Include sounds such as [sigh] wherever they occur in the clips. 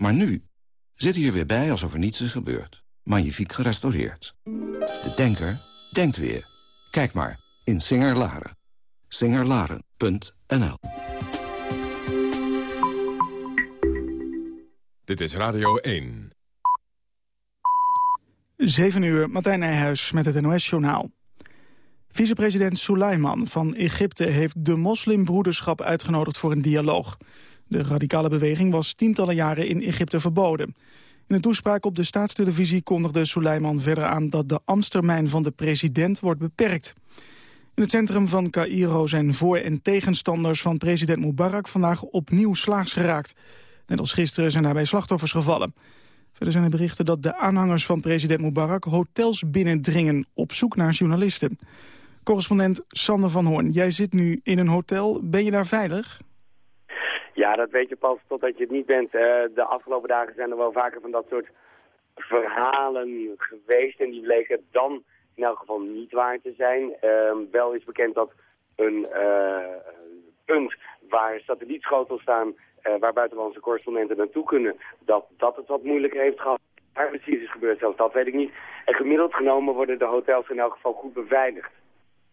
Maar nu zit hij er weer bij alsof er niets is gebeurd. Magnifiek gerestaureerd. De denker denkt weer. Kijk maar in Singer-Laren. Singerlaren.nl Dit is Radio 1. 7 uur, Martijn Nijhuis met het NOS-journaal. Vicepresident Suleiman van Egypte heeft de moslimbroederschap uitgenodigd voor een dialoog. De radicale beweging was tientallen jaren in Egypte verboden. In een toespraak op de staatstelevisie kondigde Suleiman verder aan dat de ambtstermijn van de president wordt beperkt. In het centrum van Cairo zijn voor- en tegenstanders van president Mubarak vandaag opnieuw slaags geraakt. Net als gisteren zijn daarbij slachtoffers gevallen. Verder zijn er berichten dat de aanhangers van president Mubarak hotels binnendringen op zoek naar journalisten. Correspondent Sander van Hoorn, jij zit nu in een hotel. Ben je daar veilig? Ja, dat weet je pas totdat je het niet bent. Uh, de afgelopen dagen zijn er wel vaker van dat soort verhalen geweest. En die bleken dan in elk geval niet waar te zijn. Uh, wel is bekend dat een uh, punt waar satellietschotels staan... Uh, waar buitenlandse correspondenten naartoe kunnen... dat dat het wat moeilijker heeft gehad. Waar precies is gebeurd, zelfs dat weet ik niet. En gemiddeld genomen worden de hotels in elk geval goed beveiligd.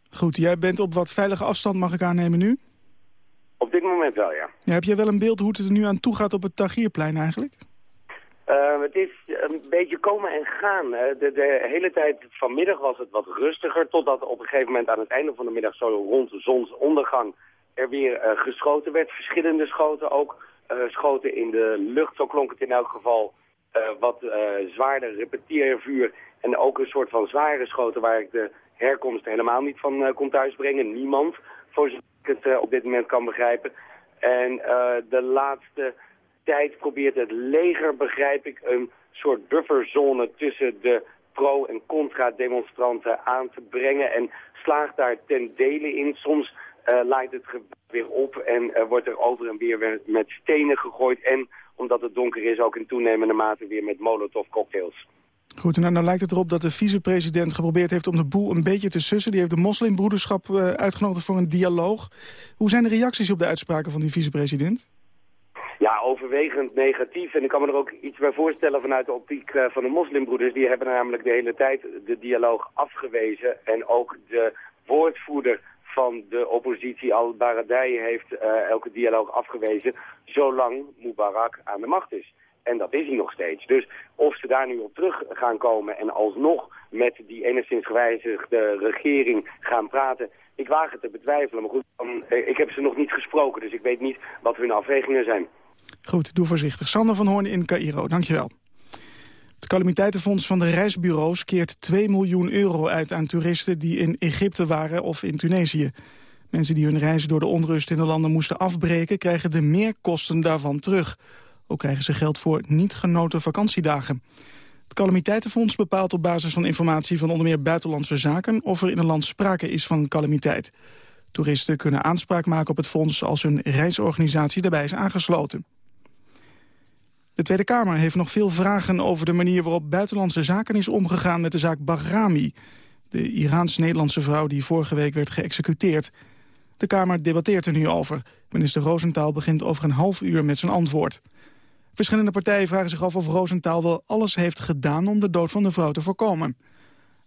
Goed, jij bent op wat veilige afstand, mag ik aannemen nu? Op dit moment wel, ja. ja heb jij wel een beeld hoe het er nu aan toe gaat op het Tagierplein eigenlijk? Uh, het is een beetje komen en gaan. De, de, hele tijd vanmiddag was het wat rustiger... totdat op een gegeven moment aan het einde van de middag... zo rond de zonsondergang er weer uh, geschoten werd. Verschillende schoten ook. Uh, schoten in de lucht, zo klonk het in elk geval. wat zwaarder repetiervuur. En ook een soort van zware schoten waar ik de herkomst helemaal niet van kon thuisbrengen. Niemand, voor het op dit moment kan begrijpen. En de laatste tijd probeert het leger, begrijp ik, een soort bufferzone tussen de pro- en contra-demonstranten aan te brengen. En slaagt daar ten dele in. Soms uh, laait het weer op en wordt er over en weer met stenen gegooid. En omdat het donker is, ook in toenemende mate weer met molotov cocktails. Goed, nou, nou lijkt het erop dat de vicepresident geprobeerd heeft om de boel een beetje te sussen. Die heeft de moslimbroederschap uh, uitgenodigd voor een dialoog. Hoe zijn de reacties op de uitspraken van die vicepresident? Ja, overwegend negatief. En ik kan me er ook iets bij voorstellen vanuit de optiek uh, van de moslimbroeders. Die hebben namelijk de hele tijd de dialoog afgewezen. En ook de woordvoerder van de oppositie, Al-Baradei, heeft uh, elke dialoog afgewezen. Zolang Mubarak aan de macht is. En dat is hij nog steeds. Dus of ze daar nu op terug gaan komen en alsnog met die enigszins gewijzigde regering gaan praten... Ik waag het te betwijfelen, maar goed, dan, ik heb ze nog niet gesproken, dus ik weet niet wat hun afwegingen zijn. Goed, doe voorzichtig. Sander van Hoorn in Cairo, dankjewel. Het calamiteitenfonds van de reisbureaus keert 2 miljoen euro uit aan toeristen die in Egypte waren of in Tunesië. Mensen die hun reizen door de onrust in de landen moesten afbreken krijgen de meerkosten daarvan terug. Ook krijgen ze geld voor niet genoten vakantiedagen. Het calamiteitenfonds bepaalt op basis van informatie van onder meer buitenlandse zaken of er in een land sprake is van calamiteit. Toeristen kunnen aanspraak maken op het fonds als hun reisorganisatie daarbij is aangesloten. De Tweede Kamer heeft nog veel vragen over de manier waarop buitenlandse zaken is omgegaan met de zaak Bahrami. De Iraans-Nederlandse vrouw die vorige week werd geëxecuteerd. De Kamer debatteert er nu over. Minister Roosentaal begint over een half uur met zijn antwoord. Verschillende partijen vragen zich af of Roosentaal wel alles heeft gedaan om de dood van de vrouw te voorkomen.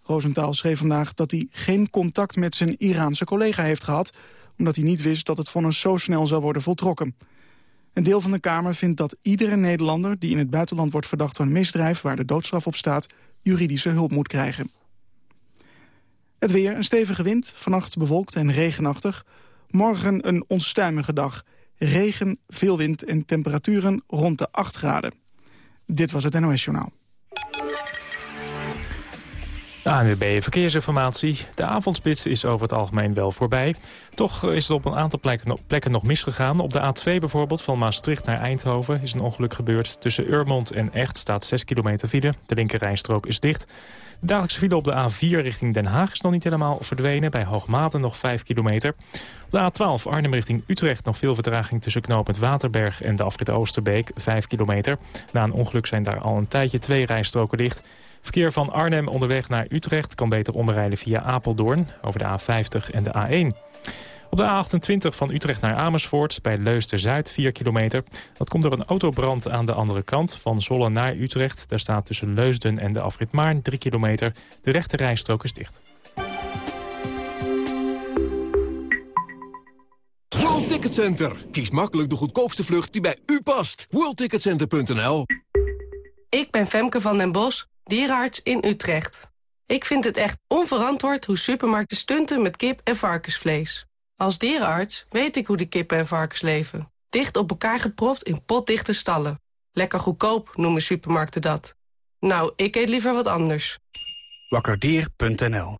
Roosentaal schreef vandaag dat hij geen contact met zijn Iraanse collega heeft gehad... omdat hij niet wist dat het vonnis zo snel zou worden voltrokken. Een deel van de Kamer vindt dat iedere Nederlander... die in het buitenland wordt verdacht van misdrijf waar de doodstraf op staat... juridische hulp moet krijgen. Het weer, een stevige wind, vannacht bewolkt en regenachtig. Morgen een onstuimige dag. Regen, veel wind en temperaturen rond de 8 graden. Dit was het NOS Journaal. ANWB Verkeersinformatie. De avondspits is over het algemeen wel voorbij. Toch is het op een aantal plekken nog misgegaan. Op de A2 bijvoorbeeld, van Maastricht naar Eindhoven... is een ongeluk gebeurd. Tussen Urmond en Echt staat 6 kilometer file. De linkerrijstrook is dicht. De dagelijkse file op de A4 richting Den Haag is nog niet helemaal verdwenen. Bij Hoogmaten nog 5 kilometer. Op de A12 Arnhem richting Utrecht nog veel vertraging tussen knooppunt Waterberg en de afrit Oosterbeek. 5 kilometer. Na een ongeluk zijn daar al een tijdje twee rijstroken dicht. Verkeer van Arnhem onderweg naar Utrecht kan beter omrijden via Apeldoorn over de A50 en de A1. Op de A28 van Utrecht naar Amersfoort bij Leusden-Zuid 4 kilometer. Dat komt door een autobrand aan de andere kant van Zolle naar Utrecht. Daar staat tussen Leusden en de afrit Maarn 3 kilometer. De rechte rijstrook is dicht. World Ticket Center. Kies makkelijk de goedkoopste vlucht die bij u past. WorldTicketCenter.nl Ik ben Femke van den Bos, dierenarts in Utrecht. Ik vind het echt onverantwoord hoe supermarkten stunten met kip en varkensvlees. Als dierenarts weet ik hoe de kippen en varkens leven. Dicht op elkaar gepropt in potdichte stallen. Lekker goedkoop noemen supermarkten dat. Nou, ik eet liever wat anders. Wakkerdier.nl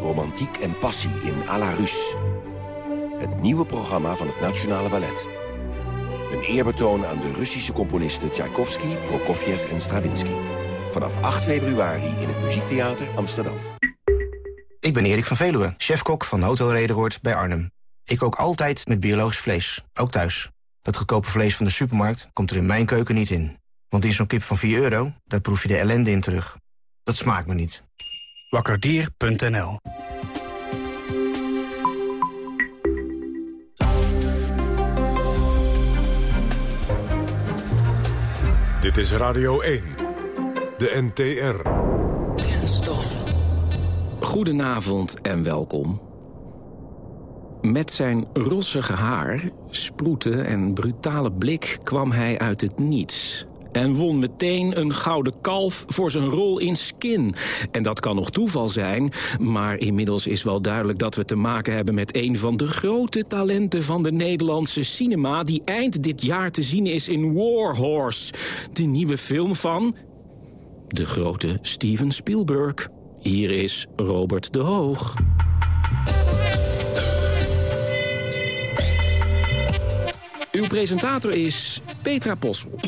Romantiek en passie in à la Russe. Het nieuwe programma van het Nationale Ballet. Een eerbetoon aan de Russische componisten Tchaikovsky, Prokofjev en Stravinsky. Vanaf 8 februari in het Muziektheater Amsterdam. Ik ben Erik van Veluwe, chefkok van Hotel Rederoord bij Arnhem. Ik kook altijd met biologisch vlees, ook thuis. Dat goedkope vlees van de supermarkt komt er in mijn keuken niet in. Want in zo'n kip van 4 euro, daar proef je de ellende in terug. Dat smaakt me niet. Wakkerdier.nl Dit is Radio 1. De NTR. Kenstof. Goedenavond en welkom. Met zijn rossige haar, sproeten en brutale blik kwam hij uit het niets en won meteen een gouden kalf voor zijn rol in Skin. En dat kan nog toeval zijn, maar inmiddels is wel duidelijk... dat we te maken hebben met een van de grote talenten van de Nederlandse cinema... die eind dit jaar te zien is in Warhorse, de nieuwe film van... de grote Steven Spielberg. Hier is Robert de Hoog. Uw presentator is Petra Possel.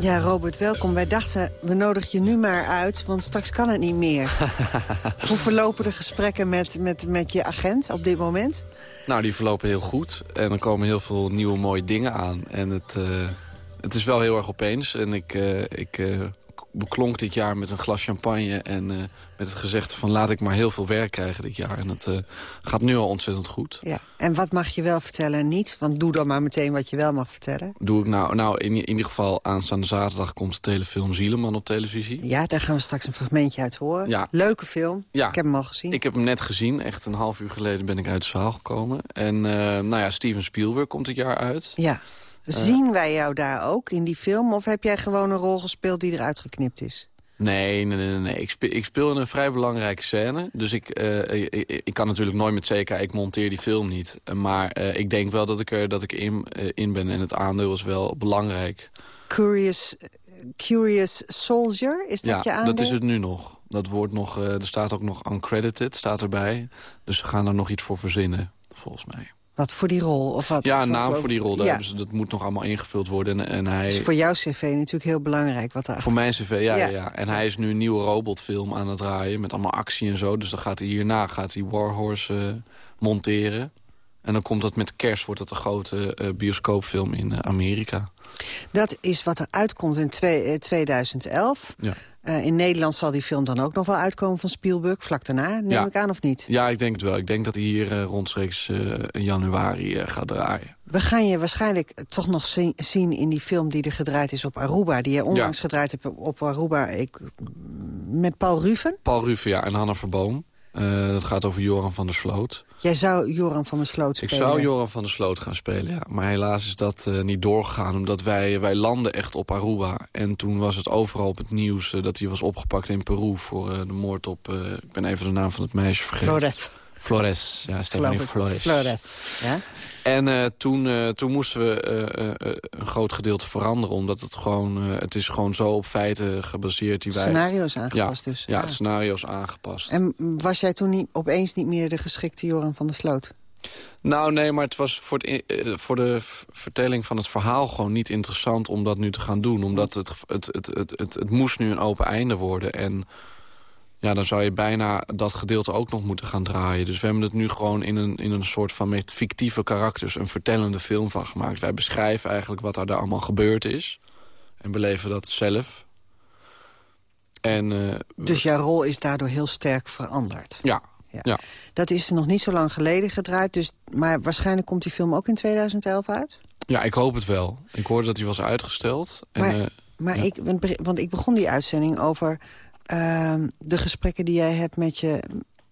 Ja, Robert, welkom. Wij dachten, we nodigen je nu maar uit, want straks kan het niet meer. [laughs] Hoe verlopen de gesprekken met, met, met je agent op dit moment? Nou, die verlopen heel goed. En er komen heel veel nieuwe mooie dingen aan. En het, uh, het is wel heel erg opeens. En ik, uh, ik uh, beklonk dit jaar met een glas champagne... en met het gezegde van laat ik maar heel veel werk krijgen dit jaar. En het gaat nu al ontzettend goed. Ja. En wat mag je wel vertellen en niet? Want doe dan maar meteen wat je wel mag vertellen. Doe ik nou, nou in, in ieder geval aanstaande zaterdag komt de telefilm Zieleman op televisie. Ja, daar gaan we straks een fragmentje uit horen. Ja. Leuke film. Ja. Ik heb hem al gezien. Ik heb hem net gezien. Echt een half uur geleden ben ik uit de zaal gekomen. En uh, nou ja, Steven Spielberg komt dit jaar uit. Ja. Zien wij jou daar ook in die film? Of heb jij gewoon een rol gespeeld die eruit geknipt is? Nee, nee, nee. nee. Ik, speel, ik speel in een vrij belangrijke scène. Dus ik, uh, ik, ik, kan natuurlijk nooit met zekerheid, ik monteer die film niet. Maar uh, ik denk wel dat ik er dat ik in, uh, in ben. En het aandeel is wel belangrijk. Curious, curious Soldier, is dat ja, je aandeel? dat is het nu nog. Dat wordt nog, er staat ook nog uncredited, staat erbij. Dus we gaan er nog iets voor verzinnen, volgens mij. Wat voor die rol? Of wat, ja, een naam voor die rol. Ja. Dus dat moet nog allemaal ingevuld worden. En, en hij... is voor jouw cv natuurlijk heel belangrijk. Wat voor mijn cv, ja, ja. ja, ja. En hij is nu een nieuwe robotfilm aan het draaien. Met allemaal actie en zo. Dus dan gaat hij hierna gaat hij Warhorse uh, monteren. En dan komt dat met kerst, wordt dat een grote uh, bioscoopfilm in uh, Amerika. Dat is wat er uitkomt in twee, 2011. Ja. Uh, in Nederland zal die film dan ook nog wel uitkomen van Spielberg, vlak daarna, neem ja. ik aan of niet? Ja, ik denk het wel. Ik denk dat hij hier rondstreeks in januari gaat draaien. We gaan je waarschijnlijk toch nog zien in die film die er gedraaid is op Aruba. Die je onlangs ja. gedraaid hebt op Aruba ik, met Paul Ruven. Paul Ruven, ja, en Hanna Verboom. Uh, dat gaat over Joran van der Sloot. Jij zou Joran van der Sloot spelen? Ik zou Joran van der Sloot gaan spelen, ja. Maar helaas is dat uh, niet doorgegaan, omdat wij, wij landen echt op Aruba. En toen was het overal op het nieuws uh, dat hij was opgepakt in Peru... voor de moord op, ik ben even de naam van het meisje vergeten. Flores. Flores, ja, Stephanie Flores. Flores, ja. En uh, toen, uh, toen moesten we uh, een groot gedeelte veranderen. Omdat het gewoon, het is gewoon zo op feiten gebaseerd. Die wij... Scenario's aangepast ja, dus. Ja, ja, scenario's aangepast. En was jij toen niet, opeens niet meer de geschikte Joran van der Sloot? Nou, nee, maar het was voor, het, voor de vertelling van het verhaal gewoon niet interessant om dat nu te gaan doen. Omdat het, het, het, het, het, het moest nu een open einde worden. En ja, dan zou je bijna dat gedeelte ook nog moeten gaan draaien. Dus we hebben het nu gewoon in een, in een soort van met fictieve karakters... een vertellende film van gemaakt. Wij beschrijven eigenlijk wat er daar allemaal gebeurd is. En beleven dat zelf. En, uh, dus jouw rol is daardoor heel sterk veranderd? Ja, ja. Ja. Dat is nog niet zo lang geleden gedraaid. Dus, maar waarschijnlijk komt die film ook in 2011 uit? Ja, ik hoop het wel. Ik hoorde dat hij was uitgesteld. En, Maar, eh, maar ja. ik, want ik begon die uitzending over ehm, de gesprekken die jij hebt met je,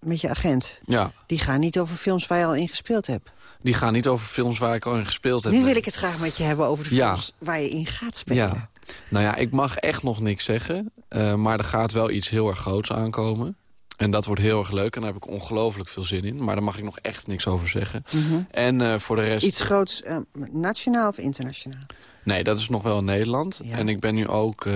met je agent. ja, Die gaan niet over films waar je al in gespeeld hebt. die gaan niet over films waar ik al in gespeeld heb. Nu wil ik het graag met je hebben over de Ja. films waar je in gaat spelen. Ja. Nou ja, ik mag echt nog niks zeggen. eh, maar er gaat wel iets heel erg groots aankomen. En dat wordt heel erg leuk. En daar heb ik ongelooflijk veel zin in. Maar daar mag ik nog echt niks over zeggen. Mhm. En eh, voor de rest... Iets groots, eh, nationaal of internationaal? Nee, dat is nog wel Nederland. Ja. En ik ben nu ook...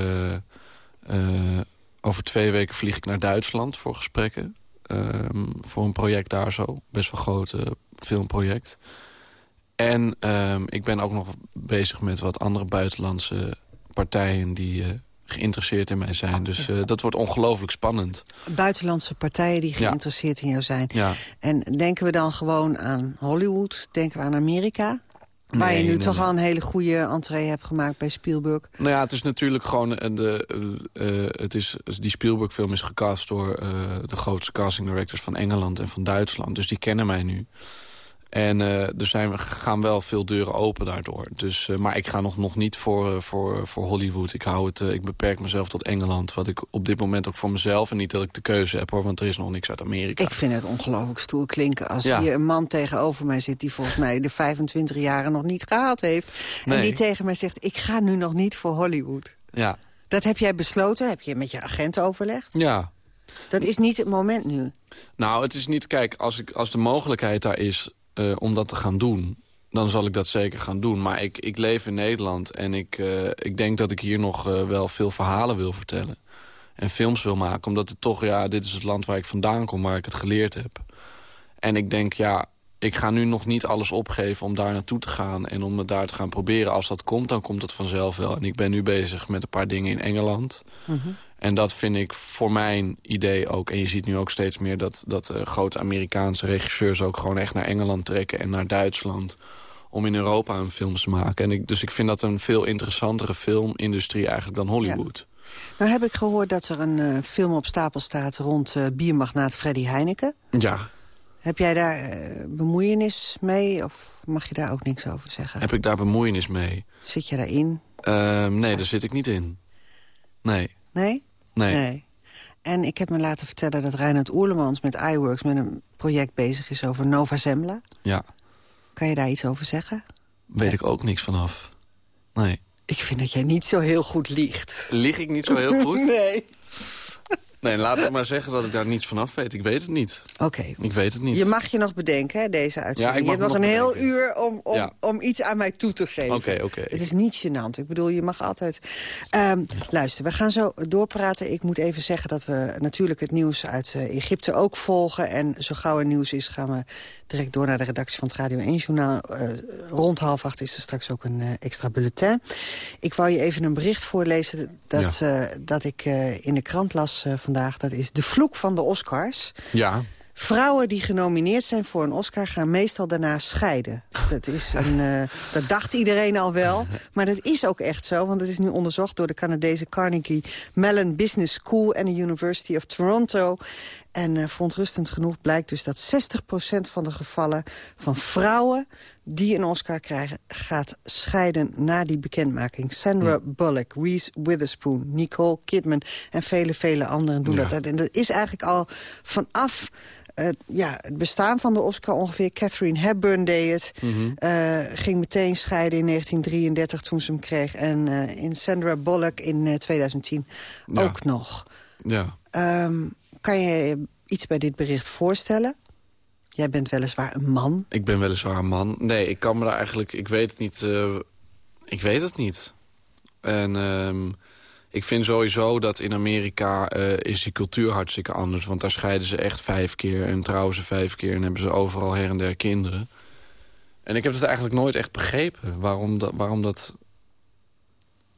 over twee weken vlieg ik naar Duitsland voor gesprekken. Ehm, voor een project daar zo. Best wel groot filmproject. En ehm, ik ben ook nog bezig met wat andere buitenlandse partijen... die eh, geïnteresseerd in mij zijn. Dus eh, dat wordt ongelooflijk spannend. Buitenlandse partijen die Ja. geïnteresseerd in jou zijn. Ja. En denken we dan gewoon aan Hollywood? Denken we aan Amerika? Waar Nee, je nu nee, toch nee. al een hele goede entree hebt gemaakt bij Spielberg. Nou ja, het is natuurlijk gewoon... eh, De, eh, eh, het is, die Spielberg-film is gecast door de grootste casting directors van Engeland en van Duitsland. Dus die kennen mij nu. En eh, er zijn, gaan wel veel deuren open daardoor. Dus, eh, maar ik ga nog, nog niet voor, eh, voor, voor Hollywood. Ik, hou het, ik beperk mezelf tot Engeland. Wat ik op dit moment ook voor mezelf... en niet dat ik de keuze heb, hoor, want er is nog niks uit Amerika. Ik vind het ongelooflijk stoer klinken als Ja. hier een man tegenover mij zit... die volgens mij de 25 jaren nog niet gehaald heeft. En die tegen mij zegt, ik ga nu nog niet voor Hollywood. Ja, Dat heb jij besloten, heb je met je agent overlegd. ja. Dat is niet het moment nu. Nou, het is niet... Kijk, als, ik, als de mogelijkheid daar is eh, om dat te gaan doen... dan zal ik dat zeker gaan doen. Maar ik, ik leef in Nederland en ik, eh, ik denk dat ik hier nog eh, wel veel verhalen wil vertellen. En films wil maken, omdat het toch... ja, dit is het land waar ik vandaan kom, waar ik het geleerd heb. En ik denk, ja, ik ga nu nog niet alles opgeven om daar naartoe te gaan... en om het daar te gaan proberen. Als dat komt, dan komt het vanzelf wel. En ik ben nu bezig met een paar dingen in Engeland... En dat vind ik voor mijn idee ook. En je ziet nu ook steeds meer dat, dat eh, grote Amerikaanse regisseurs... ook gewoon echt naar Engeland trekken en naar Duitsland... om in Europa een film te maken. En ik, dus ik vind dat een veel interessantere filmindustrie eigenlijk dan Hollywood. Nou heb ik gehoord dat er een eh, film op stapel staat... rond eh, biermagnaat Freddy Heineken. Ja, Heb jij daar bemoeienis mee of mag je daar ook niks over zeggen? heb ik daar bemoeienis mee? Zit je daarin? Ehm, nee, daar zit ik niet in. Nee, Nee? Nee. En ik heb me laten vertellen dat Reinhard Oerlemans met iWorks... met een project bezig is over Nova Zembla. Ja, Kan je daar iets over zeggen? weet ik ook niks vanaf. Nee. Ik vind dat jij niet zo heel goed liegt. Lieg ik niet zo heel goed? [laughs] nee. Nee, laat ik maar zeggen dat ik daar niets vanaf weet. Ik weet het niet. Oké. Ik weet het niet. Je mag je nog bedenken, hè, deze uitzending. Ja, ik je hebt nog een heel uur om, om, Ja. om iets aan mij toe te geven. Oké, oké. Het is niet gênant. Ik bedoel, je mag altijd... Ehm, luister, we gaan zo doorpraten. Ik moet even zeggen dat we natuurlijk het nieuws uit eh, Egypte ook volgen. En zo gauw er nieuws is, gaan we direct door naar de redactie van het Radio 1-journaal. Eh, rond half acht is er straks ook een eh, extra bulletin. Ik wou je even een bericht voorlezen dat, dat ik in de krant las eh, vandaag. Dat is de vloek van de Oscars. Ja, Vrouwen die genomineerd zijn voor een Oscar gaan meestal daarna scheiden. Dat, is een, eh, dat dacht iedereen al wel, maar dat is ook echt zo. Want het is nu onderzocht door de Canadese Carnegie Mellon Business School... en de University of Toronto. En eh, verontrustend genoeg blijkt dus dat 60% van de gevallen van vrouwen... die een Oscar krijgen, gaat scheiden na die bekendmaking. Sandra Bullock, Reese Witherspoon, Nicole Kidman en vele, vele anderen doen Ja. dat. En dat is eigenlijk al vanaf eh, ja, het bestaan van de Oscar ongeveer. Catherine Hepburn deed het. Eh, ging meteen scheiden in 1933 toen ze hem kreeg. En in Sandra Bullock in eh, 2010 Ja. ook nog. ja. Ehm, kan je iets bij dit bericht voorstellen? Jij bent weliswaar een man. Ik ben weliswaar een man. Nee, ik kan me daar eigenlijk... Ik weet het niet. eh, ik weet het niet. En ehm, ik vind sowieso dat in Amerika eh, is die cultuur hartstikke anders. Want daar scheiden ze echt vijf keer en trouwen ze vijf keer... en hebben ze overal her en der kinderen. En ik heb het eigenlijk nooit echt begrepen waarom dat, waarom dat,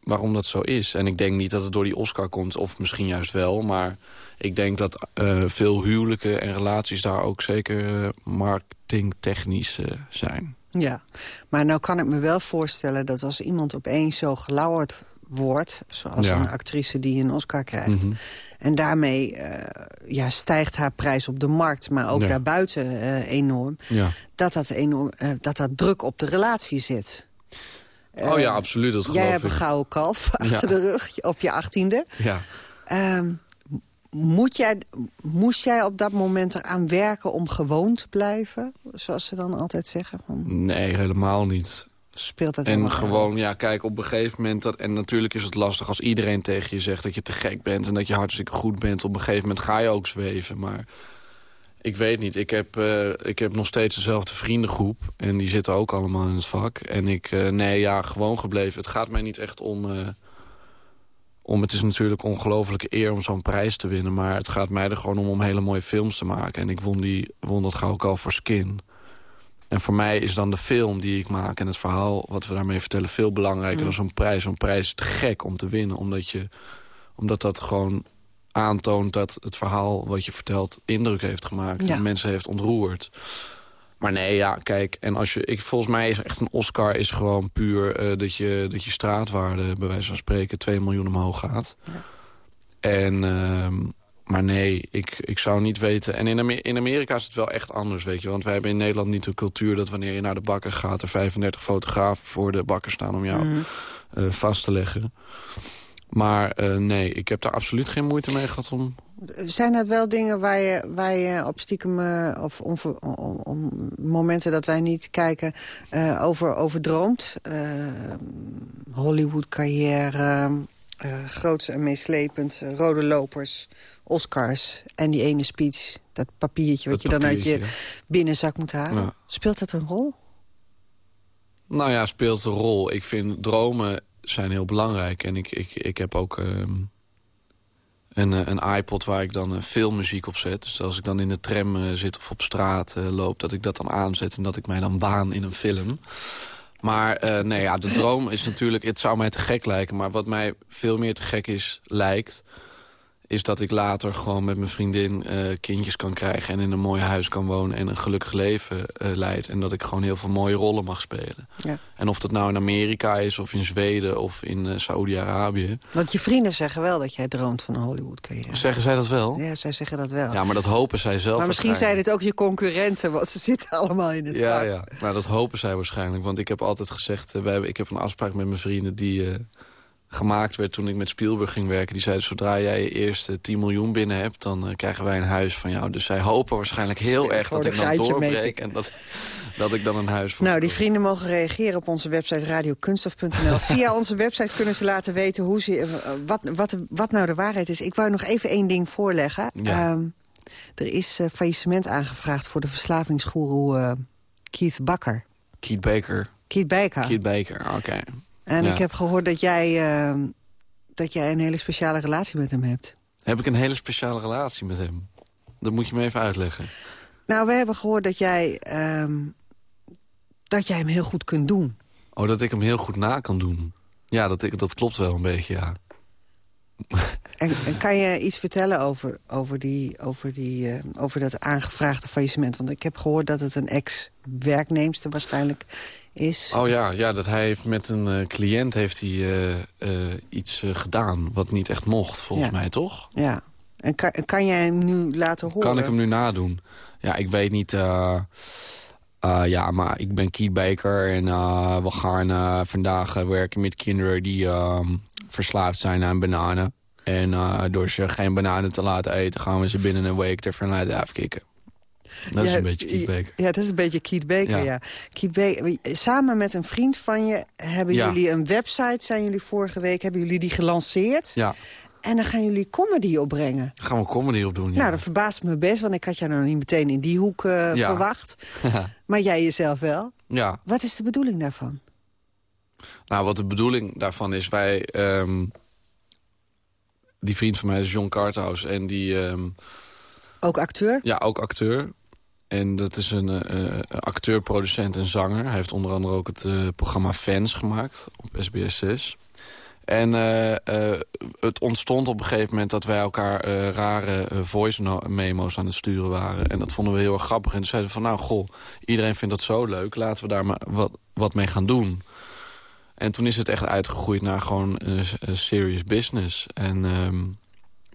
waarom dat zo is. En ik denk niet dat het door die Oscar komt, of misschien juist wel. Maar ik denk dat eh, veel huwelijken en relaties daar ook zeker eh, marketingtechnisch eh, zijn. Ja, maar nou kan ik me wel voorstellen dat als iemand opeens zo gelauwerd wordt. Zoals Ja. een actrice die een Oscar krijgt. Mhm. En daarmee ja, stijgt haar prijs op de markt, maar ook Ja. daarbuiten enorm. Ja. Dat dat, enorm dat dat druk op de relatie zit. Oh ja, absoluut, dat geloof Jij ik. hebt een gouden kalf achter Ja. de rug op je achttiende. Ja. Ehm, moet jij, moest jij op dat moment eraan werken om gewoon te blijven? Zoals ze dan altijd zeggen. Van, Nee, helemaal niet. speelt dat En gewoon, ja, kijk, op een gegeven moment... Dat, en natuurlijk is het lastig als iedereen tegen je zegt dat je te gek bent... en dat je hartstikke goed bent. Op een gegeven moment ga je ook zweven, maar... Ik weet niet, ik heb, eh, ik heb nog steeds dezelfde vriendengroep. En die zitten ook allemaal in het vak. En ik, eh, nee, ja, gewoon gebleven. Het gaat mij niet echt om... eh, om het is natuurlijk een ongelofelijke eer om zo'n prijs te winnen. Maar het gaat mij er gewoon om om hele mooie films te maken. En ik won, die, won dat gauw ook al voor Skin. En voor mij is dan de film die ik maak en het verhaal wat we daarmee vertellen... veel belangrijker Mm. dan zo'n prijs. Zo'n prijs is te gek om te winnen. Omdat, je, omdat dat gewoon aantoont dat het verhaal wat je vertelt... indruk heeft gemaakt Ja. en mensen heeft ontroerd. Maar nee, ja, kijk. En als je, ik, volgens mij is echt een Oscar is gewoon puur eh, dat, je, dat je straatwaarde... bij wijze van spreken 2 miljoen omhoog gaat. En... ehm, maar nee, ik, ik zou niet weten. En in, Amer- in Amerika is het wel echt anders, weet je. Want wij hebben in Nederland niet de cultuur dat wanneer je naar de bakker gaat... er 35 fotografen voor de bakker staan om jou Mhm. eh, vast te leggen. Maar eh, nee, ik heb daar absoluut geen moeite mee gehad om... Zijn dat wel dingen waar je, waar je op stiekem... eh, of om, om momenten dat wij niet kijken, eh, over, over droomt? Hollywood-carrière, groots en meeslepend, rode lopers, Oscars... en die ene speech, dat papiertje wat Dat je dan uit je binnenzak moet halen. Ja. Speelt dat een rol? Nou ja, speelt een rol. Ik vind dromen zijn heel belangrijk. En ik, ik, ik heb ook ehm, een, eh, een iPod waar ik dan eh, veel muziek op zet. Dus als ik dan in de tram eh, zit of op straat loop... dat ik dat dan aanzet en dat ik mij dan baan in een film. Maar nee, ja, de droom is natuurlijk... Het zou mij te gek lijken, maar wat mij veel meer te gek is, lijkt is dat ik later gewoon met mijn vriendin eh, kindjes kan krijgen... en in een mooi huis kan wonen en een gelukkig leven eh leidt. En dat ik gewoon heel veel mooie rollen mag spelen. Ja. En of dat nou in Amerika is, of in Zweden, of in eh Saoedi-Arabië. Want je vrienden zeggen wel dat jij droomt van een Hollywood-carrière. Zeggen zij dat wel? Ja, zij zeggen dat wel. Ja, maar dat hopen zij zelf maar misschien zijn het ook je concurrenten, want ze zitten allemaal in het Ja, vak. ja. Nou, dat hopen zij waarschijnlijk. Want ik heb altijd gezegd... wij hebben, ik heb een afspraak met mijn vrienden die... gemaakt werd toen ik met Spielberg ging werken. Die zeiden, zodra jij je eerste 10 miljoen binnen hebt... dan eh, krijgen wij een huis van jou. Dus zij hopen waarschijnlijk heel erg dat ik dan doorbreek... en dat, dat ik dan een huis voor Nou, die vrienden mogen reageren op onze website radiokunstof.nl. [laughs] Via onze website kunnen ze laten weten hoe ze, eh, wat, wat, wat nou de waarheid is. Ik wou nog even één ding voorleggen. Ja. Ehm, er is eh, faillissement aangevraagd voor de verslavingsgoeroe Keith Bakker. Keith Baker. Keith Baker. Keith Baker, oké. En Ja. ik heb gehoord dat jij, ehm, dat jij een hele speciale relatie met hem hebt. Heb ik een hele speciale relatie met hem? Dat moet je me even uitleggen. Nou, we hebben gehoord dat jij, ehm, dat jij hem heel goed kunt doen. Oh, dat ik hem heel goed na kan doen. Ja, dat, ik, dat klopt wel een beetje, ja. En, [laughs] en kan je iets vertellen over, over, die, over, die, eh, over dat aangevraagde faillissement? Want ik heb gehoord dat het een ex-werknemster waarschijnlijk is. Oh ja, ja dat hij heeft met een eh, cliënt heeft hij, eh, eh, iets gedaan... wat niet echt mocht, volgens Ja. mij, toch? Ja. En kan, kan jij hem nu laten horen? Kan ik hem nu nadoen? Ja, ik weet niet... ja, maar ik ben Keith Baker en we gaan vandaag werken met kinderen... die ehm, verslaafd zijn aan bananen. En door ze geen bananen te laten eten... gaan we ze binnen een week ervan laten afkicken. Dat is Ja, een beetje Keith Baker. Ja, dat is een beetje Keith Baker, ja. Ja. Keith Baker, samen met een vriend van je hebben Ja. jullie een website... zijn jullie vorige week, hebben jullie die gelanceerd. Ja, En dan gaan jullie comedy opbrengen. gaan we comedy op doen, ja. Nou, dat verbaast me best, want ik had jou nog niet meteen in die hoek eh, Ja. verwacht. [laughs] Maar jij jezelf wel. ja. Wat is de bedoeling daarvan? Nou, wat de bedoeling daarvan is, wij... ehm, die vriend van mij is John Carthouse en die... ehm, Ook acteur? ja, ook acteur. En dat is een eh, eh, acteur, producent en zanger. Hij heeft onder andere ook het eh, programma Fans gemaakt op SBS 6. En het ontstond op een gegeven moment dat wij elkaar rare voice memo's aan het sturen waren. En dat vonden we heel erg grappig. En toen zeiden we van, nou goh, iedereen vindt dat zo leuk. Laten we daar maar wat, wat mee gaan doen. En toen is het echt uitgegroeid naar gewoon serious business. En ehm,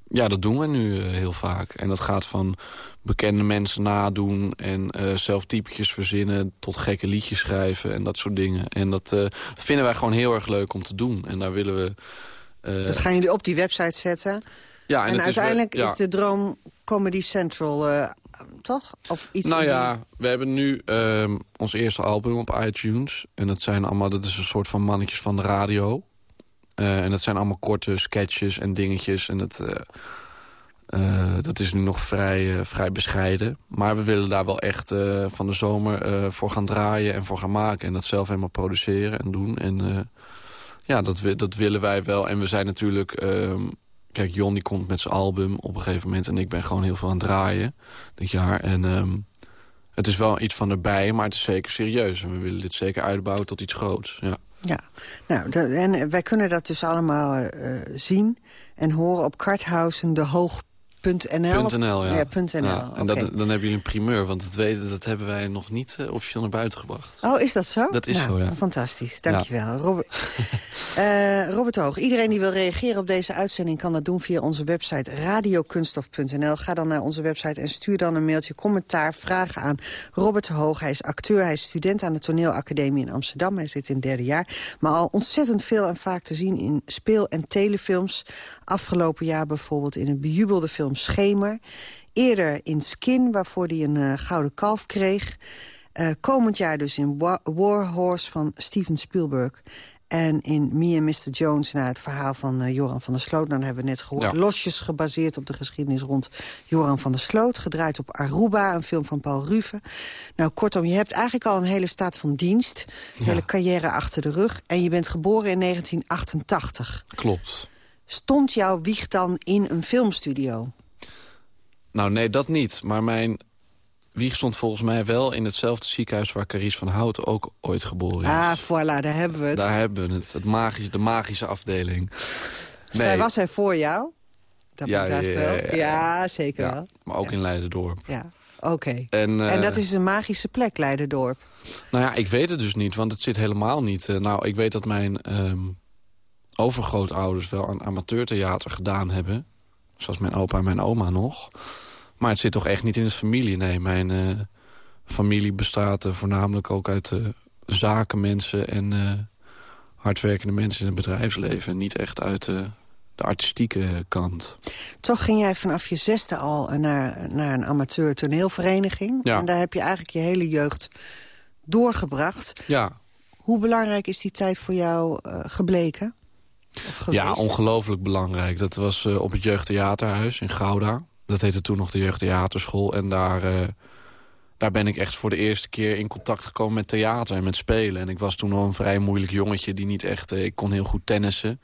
ja, dat doen we nu heel vaak. En dat gaat van bekende mensen nadoen en uh, zelf typetjes verzinnen... tot gekke liedjes schrijven en dat soort dingen. En dat vinden wij gewoon heel erg leuk om te doen. En daar willen we... dat gaan jullie op die website zetten? Ja, en, uiteindelijk is, de droom Comedy Central, toch? Of iets nou ja, we hebben nu uh, ons eerste album op iTunes. En dat zijn allemaal, dat is een soort van mannetjes van de radio. Uh, en dat zijn allemaal korte sketches en dingetjes. En dat, uh, dat is nu nog vrij, vrij bescheiden. Maar we willen daar wel echt van de zomer voor gaan draaien en voor gaan maken. En dat zelf helemaal produceren en doen. En ja, dat, dat willen wij wel. En we zijn natuurlijk ehm, Kijk, Jon die komt met zijn album op een gegeven moment... en ik ben gewoon heel veel aan het draaien dit jaar. En um, het is wel iets van erbij, maar het is zeker serieus. En we willen dit zeker uitbouwen tot iets groots, ja. Ja, nou, en wij kunnen dat dus allemaal uh, zien en horen op Karthausen, de Hoog .nl? .nl, ja. ja, .nl. Ja, en dat, dan hebben jullie een primeur, want het weten, dat hebben wij nog niet uh, officieel naar buiten gebracht. Oh, is dat zo? Dat is nou, zo, ja. Fantastisch, dankjewel. Ja. Robert, uh, [laughs] Robert Hoog, iedereen die wil reageren op deze uitzending... kan dat doen via onze website radiokunstof.nl. Ga dan naar onze website en stuur dan een mailtje, commentaar, vragen aan Robert Hoog. Hij is acteur, hij is student aan de toneelacademie in Amsterdam. Hij zit in het derde jaar, maar al ontzettend veel en vaak te zien in speel- en telefilms. Afgelopen jaar bijvoorbeeld in een bejubelde film Schemer. Eerder in Skin, waarvoor hij een uh, gouden kalf kreeg. Uh, komend jaar dus in War, War Horse van Steven Spielberg. En in Me and Mr. Jones, naar het verhaal van uh, Joran van der Sloot. Nou, dan hebben we net gehoord. Ja. Losjes gebaseerd op de geschiedenis rond Joran van der Sloot. Gedraaid op Aruba, een film van Paul Ruve. Nou, kortom, je hebt eigenlijk al een hele staat van dienst. Een ja. hele carrière achter de rug. En je bent geboren in 1988. Klopt. Stond jouw wieg dan in een filmstudio? Nou, nee, dat niet. Maar mijn wieg stond volgens mij wel in hetzelfde ziekenhuis... waar Carice van Houten ook ooit geboren is. Ah, voilà, daar hebben we het. Daar hebben we het. het magische, de magische afdeling. Nee. Zij was hij voor jou? Dat ja, ja, ja, ja, ja, zeker ja, wel. Maar ook in Leiderdorp. Ja, oké. Okay. En, uh, en dat is een magische plek, Leiderdorp? Nou ja, ik weet het dus niet, want het zit helemaal niet. Uh, nou, ik weet dat mijn um, overgrootouders wel aan amateurtheater gedaan hebben. Zoals mijn opa en mijn oma nog. Maar het zit toch echt niet in de familie. Nee, mijn uh, familie bestaat uh, voornamelijk ook uit uh, zakenmensen... en hardwerkende mensen in het bedrijfsleven. Niet echt uit de artistieke kant. Toch ging jij vanaf je zesde al naar, naar een amateur toneelvereniging. Ja. En daar heb je eigenlijk je hele jeugd doorgebracht. Ja. Hoe belangrijk is die tijd voor jou gebleken? Ja, ongelooflijk belangrijk. Dat was uh, op het Jeugdtheaterhuis in Gouda. Dat heette toen nog de Jeugdtheaterschool. En daar, uh, daar ben ik echt voor de eerste keer in contact gekomen met theater en met spelen. En ik was toen al een vrij moeilijk jongetje die niet echt... Uh, ik kon heel goed tennissen.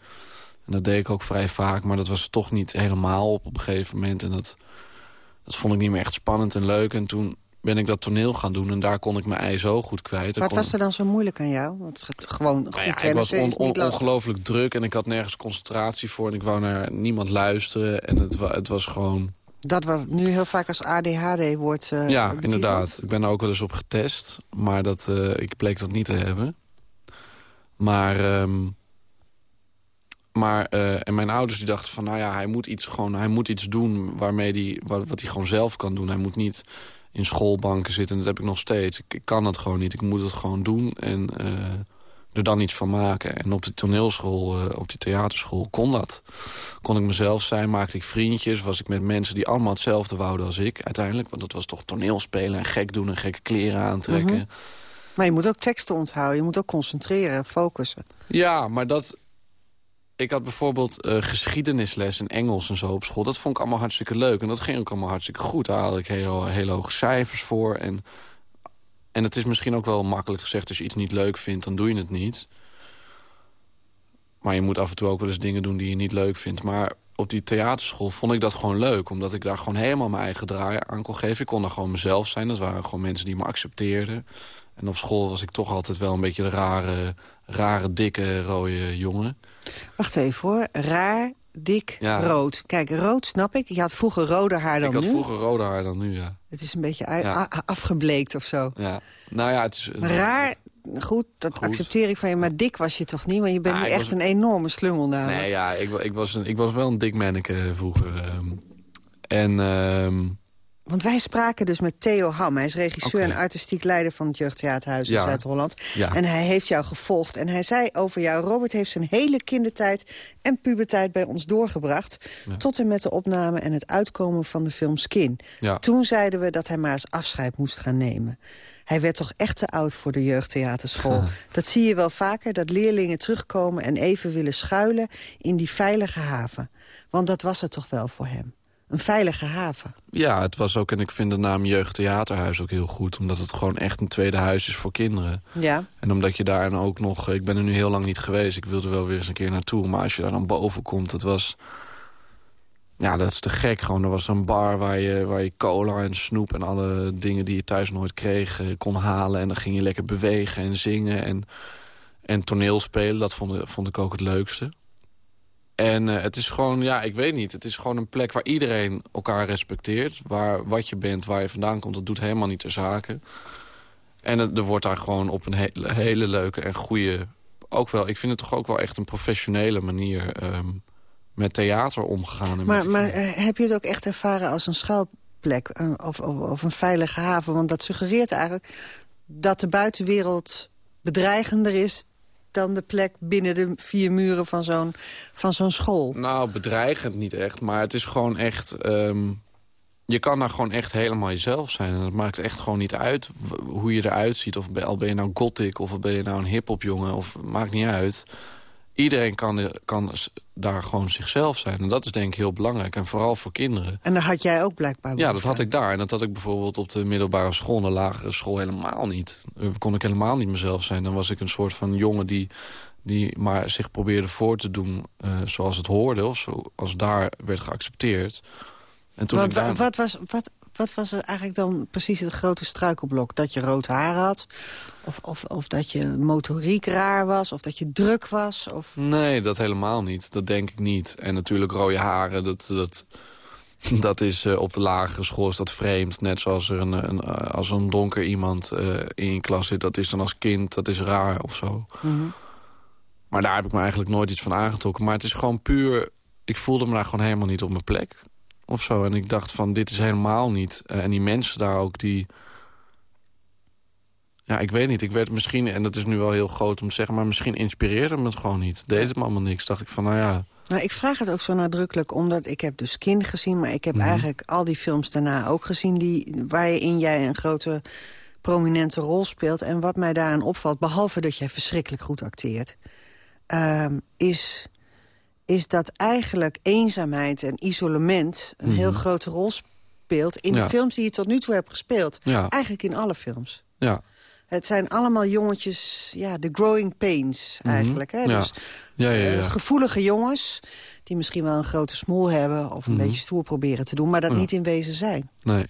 En dat deed ik ook vrij vaak. Maar dat was toch niet helemaal op, op een gegeven moment. En dat, dat vond ik niet meer echt spannend en leuk. En toen ben ik dat toneel gaan doen. En daar kon ik mijn ei zo goed kwijt. Wat kon... was er dan zo moeilijk aan jou? Want gewoon goed nou ja, tennissen Ik was on, on, ongelooflijk druk en ik had nergens concentratie voor. En ik wou naar niemand luisteren. En het, het was gewoon... Dat wat nu heel vaak als ADHD wordt uh, Ja, betiteld. inderdaad. Ik ben er ook wel eens op getest. Maar dat, uh, ik bleek dat niet te hebben. Maar... Um, maar uh, en mijn ouders die dachten van, nou ja, hij moet iets, gewoon, hij moet iets doen waarmee die, wat, wat hij gewoon zelf kan doen. Hij moet niet in schoolbanken zitten. En dat heb ik nog steeds. Ik, ik kan dat gewoon niet. Ik moet het gewoon doen en uh, er dan iets van maken. En op de toneelschool, uh, op die theaterschool, kon dat. Kon ik mezelf zijn, maakte ik vriendjes. Was ik met mensen die allemaal hetzelfde wouden als ik uiteindelijk. Want dat was toch toneelspelen en gek doen en gekke kleren aantrekken. Mm -hmm. Maar je moet ook teksten onthouden. Je moet ook concentreren, focussen. Ja, maar dat... Ik had bijvoorbeeld uh, geschiedenisles en Engels en zo op school. Dat vond ik allemaal hartstikke leuk. En dat ging ook allemaal hartstikke goed. Daar haalde ik heel, hele hoge cijfers voor. En, en het is misschien ook wel makkelijk gezegd... als je iets niet leuk vindt, dan doe je het niet. Maar je moet af en toe ook wel eens dingen doen die je niet leuk vindt. Maar op die theaterschool vond ik dat gewoon leuk. Omdat ik daar gewoon helemaal mijn eigen draai aan kon geven. Ik kon daar gewoon mezelf zijn. Dat waren gewoon mensen die me accepteerden. En op school was ik toch altijd wel een beetje de rare, rare dikke, rode jongen. Wacht even hoor. Raar, dik, Ja. rood. Kijk, rood snap ik. Je had vroeger rode haar dan ik had nu. vroeger rode haar dan nu, ja. Het is een beetje Ja. afgebleekt of zo. ja. Nou ja, het is... Maar raar, goed, dat accepteer ik van je. Maar dik was je toch niet? Want je bent Ah, nu echt was- een enorme slungel namelijk. Nee, ja, ik, wa- ik, was een, ik was wel een dik manneke vroeger. ehm. en... ehm, Want wij spraken dus met Theo Ham. Hij is regisseur en artistiek leider van het Jeugdtheaterhuis in Ja. Zuid-Holland. Ja. En hij heeft jou gevolgd. En hij zei over jou, Robert heeft zijn hele kindertijd en puberteit bij ons doorgebracht. Ja. Tot en met de opname en het uitkomen van de film Skin. Toen zeiden we dat hij maar eens afscheid moest gaan nemen. Hij werd toch echt te oud voor de jeugdtheaterschool. dat zie je wel vaker, dat leerlingen terugkomen en even willen schuilen in die veilige haven. Want dat was het toch wel voor hem. Een veilige haven. Ja, het was ook, en ik vind de naam Jeugdtheaterhuis ook heel goed. Omdat het gewoon echt een tweede huis is voor kinderen. Ja. En omdat je daar dan ook nog... Ik ben er nu heel lang niet geweest. Ik wilde wel weer eens een keer naartoe. Maar als je daar dan boven komt, het was... Ja, dat is te gek gewoon. Er was een bar waar je, waar je cola en snoep en alle dingen die je thuis nooit kreeg eh, kon halen. En dan ging je lekker bewegen en zingen en, en toneelspelen. Dat vond, vond ik ook het leukste. En eh, het is gewoon, ja, ik weet niet. Het is gewoon een plek waar iedereen elkaar respecteert. Waar wat je bent, waar je vandaan komt, dat doet helemaal niet ter zake. En het- er wordt daar gewoon op een hele, hele leuke en goede... Ook wel, ik vind het toch ook wel echt een professionele manier... ehm, met theater omgegaan. En met Maar, maar eh, heb je het ook echt ervaren als een schuilplek eh, of, of, of een veilige haven? Want dat suggereert eigenlijk dat de buitenwereld bedreigender is... dan de plek binnen de vier muren van zo'n zo'n school. Nou, bedreigend niet echt, maar het is gewoon echt... ehm, je kan daar gewoon echt helemaal jezelf zijn. En het maakt echt gewoon niet uit hoe je eruit ziet. Of al ben je nou gothic, of ben je nou een hiphop jongen, of maakt niet uit. Iedereen kan, kan daar gewoon zichzelf zijn. En dat is denk ik heel belangrijk. En vooral voor kinderen. En daar had jij ook blijkbaar Ja, dat had ik daar. En dat had ik bijvoorbeeld op de middelbare school... en de lagere school helemaal niet. Dan kon ik helemaal niet mezelf zijn. Dan was ik een soort van jongen die, die maar zich probeerde voor te doen... eh, zoals het hoorde, of zoals daar werd geaccepteerd. En toen Wat, ik daar... wat, was, wat, wat was er eigenlijk dan precies het grote struikelblok? Dat je rood haar had? Of, of, of dat je motoriek raar was? Of dat je druk was? Of... Nee, dat helemaal niet. Dat denk ik niet. En natuurlijk rode haren, dat... dat dat is eh, op de lagere school is dat vreemd. Net zoals er een, een, eh, als een donker iemand eh, in je klas zit. Dat is dan als kind, dat is raar of zo. Mhm. Maar daar heb ik me eigenlijk nooit iets van aangetrokken. Maar het is gewoon puur... Ik voelde me daar gewoon helemaal niet op mijn plek. Of zo. En ik dacht van, dit is helemaal niet. Eh, en die mensen daar ook, die... Ja, ik weet niet. Ik werd misschien, en dat is nu wel heel groot om te zeggen... maar misschien inspireerde me het gewoon niet. Deed het me allemaal niks. Dacht ik van, nou ja... Nou, ik vraag het ook zo nadrukkelijk, omdat ik heb dus Kin gezien... maar ik heb Mhm. eigenlijk al die films daarna ook gezien... Die, waarin jij een grote prominente rol speelt. En wat mij daaraan opvalt, behalve dat jij verschrikkelijk goed acteert... ehm, is, is dat eigenlijk eenzaamheid en isolement... een heel Mhm. grote rol speelt in Ja. de films die je tot nu toe hebt gespeeld. Ja. Eigenlijk in alle films. Ja. Het zijn allemaal jongetjes, ja, de growing pains eigenlijk. Hè? Mhm. Ja. Dus Ja, ja, ja. eh, gevoelige jongens die misschien wel een grote smoel hebben... of een Mhm. beetje stoer proberen te doen, maar dat niet in wezen zijn. Nee.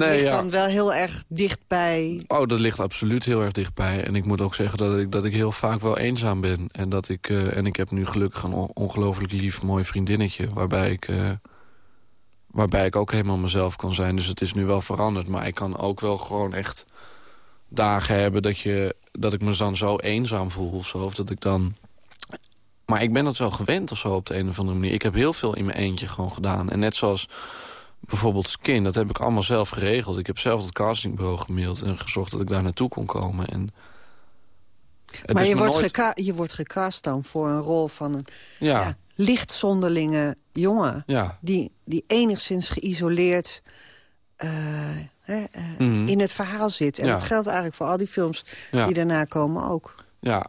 Dat Nee, ligt ja. dan wel heel erg dichtbij... Oh, dat ligt absoluut heel erg dichtbij. En ik moet ook zeggen dat ik, dat ik heel vaak wel eenzaam ben. En, dat ik, eh, en ik heb nu gelukkig een on- ongelooflijk lief, mooi vriendinnetje... waarbij ik, eh, waarbij ik ook helemaal mezelf kan zijn. Dus het is nu wel veranderd. Maar ik kan ook wel gewoon echt dagen hebben dat, je, dat ik me dan zo eenzaam voel of zo. Of dat ik dan... Maar ik ben dat wel gewend of zo op de een of andere manier. Ik heb heel veel in mijn eentje gewoon gedaan. En net zoals bijvoorbeeld Skin, dat heb ik allemaal zelf geregeld. Ik heb zelf het castingbureau gemaild en gezorgd dat ik daar naartoe kon komen. En maar je wordt, nooit- je wordt gecast dan voor een rol van een Ja. ja, licht zonderlinge jongen... Ja. Die, die enigszins geïsoleerd eh, hè, eh, Mhm. in het verhaal zit. En Ja. dat geldt eigenlijk voor al die films die daarna komen ook. Ja.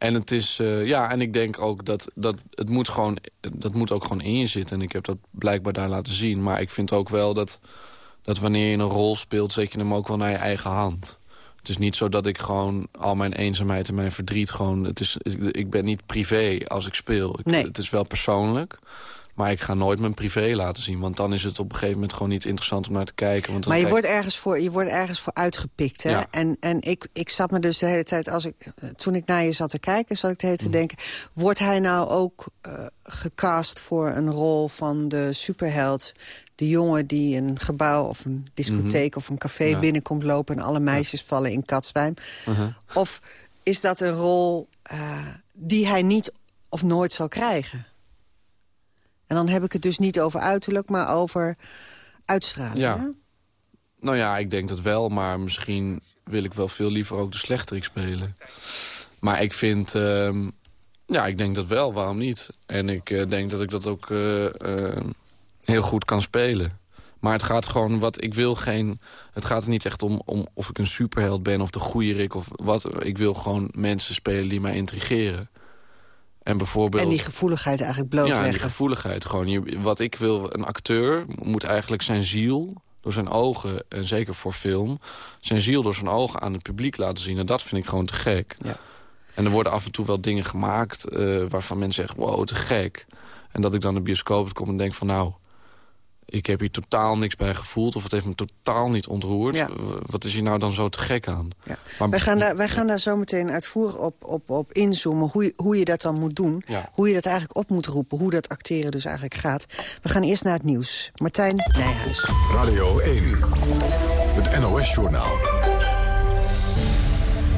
En het is, eh, ja, en ik denk ook dat, dat het moet gewoon, dat moet ook gewoon in je zitten. En ik heb dat blijkbaar daar laten zien. Maar ik vind ook wel dat, dat wanneer je een rol speelt, zet je hem ook wel naar je eigen hand. Het is niet zo dat ik gewoon al mijn eenzaamheid en mijn verdriet gewoon... Het is, ik ben niet privé als ik speel. Ik- Nee. Het is wel persoonlijk. Maar ik ga nooit mijn privé laten zien. Want dan is het op een gegeven moment gewoon niet interessant om naar te kijken. Want maar je, wordt ergens voor, je wordt ergens voor uitgepikt. Hè? Ja. En, en ik, ik zat me dus de hele tijd, als ik, toen ik naar je zat te kijken... zat ik de hele tijd te denken, wordt hij nou ook uh, gecast voor een rol van de superheld... de jongen die een gebouw of een discotheek of een café Ja. binnenkomt lopen... en alle meisjes vallen in katzwijm? Uh-huh. Of is dat een rol uh, die hij niet of nooit zal krijgen? En dan heb ik het dus niet over uiterlijk, maar over uitstraling. Ja. hè? Nou ja, ik denk dat wel, maar misschien wil ik wel veel liever ook de slechterik spelen. Maar ik vind... ehm, ja, ik denk dat wel, waarom niet? En ik eh, denk dat ik dat ook eh, eh, heel goed kan spelen. Maar het gaat gewoon wat ik wil geen. Het gaat er niet echt om, om of ik een superheld ben of de goede Rick of wat. Ik wil gewoon mensen spelen die mij intrigeren. En bijvoorbeeld. En die gevoeligheid eigenlijk Ja, blootleggen. en die gevoeligheid. Gewoon, je, wat ik wil, een acteur moet eigenlijk zijn ziel door zijn ogen, en zeker voor film... zijn ziel door zijn ogen aan het publiek laten zien. En dat vind ik gewoon te gek. Ja. En er worden af en toe wel dingen gemaakt eh, waarvan mensen zeggen... wow, te gek. En dat ik dan de bioscoop kom en denk van... nou, ik heb hier totaal niks bij gevoeld... of het heeft me totaal niet ontroerd. Ja. Wat is hier nou dan zo te gek aan? Ja. Maar- wij, gaan daar, wij gaan daar zo meteen uitvoerig op, op, op inzoomen, hoe je, hoe je dat dan moet doen. Ja. Hoe je dat eigenlijk op moet roepen, hoe dat acteren dus eigenlijk gaat. We gaan eerst naar het nieuws. Martijn Nijhuis. Radio 1. Het NOS-journaal.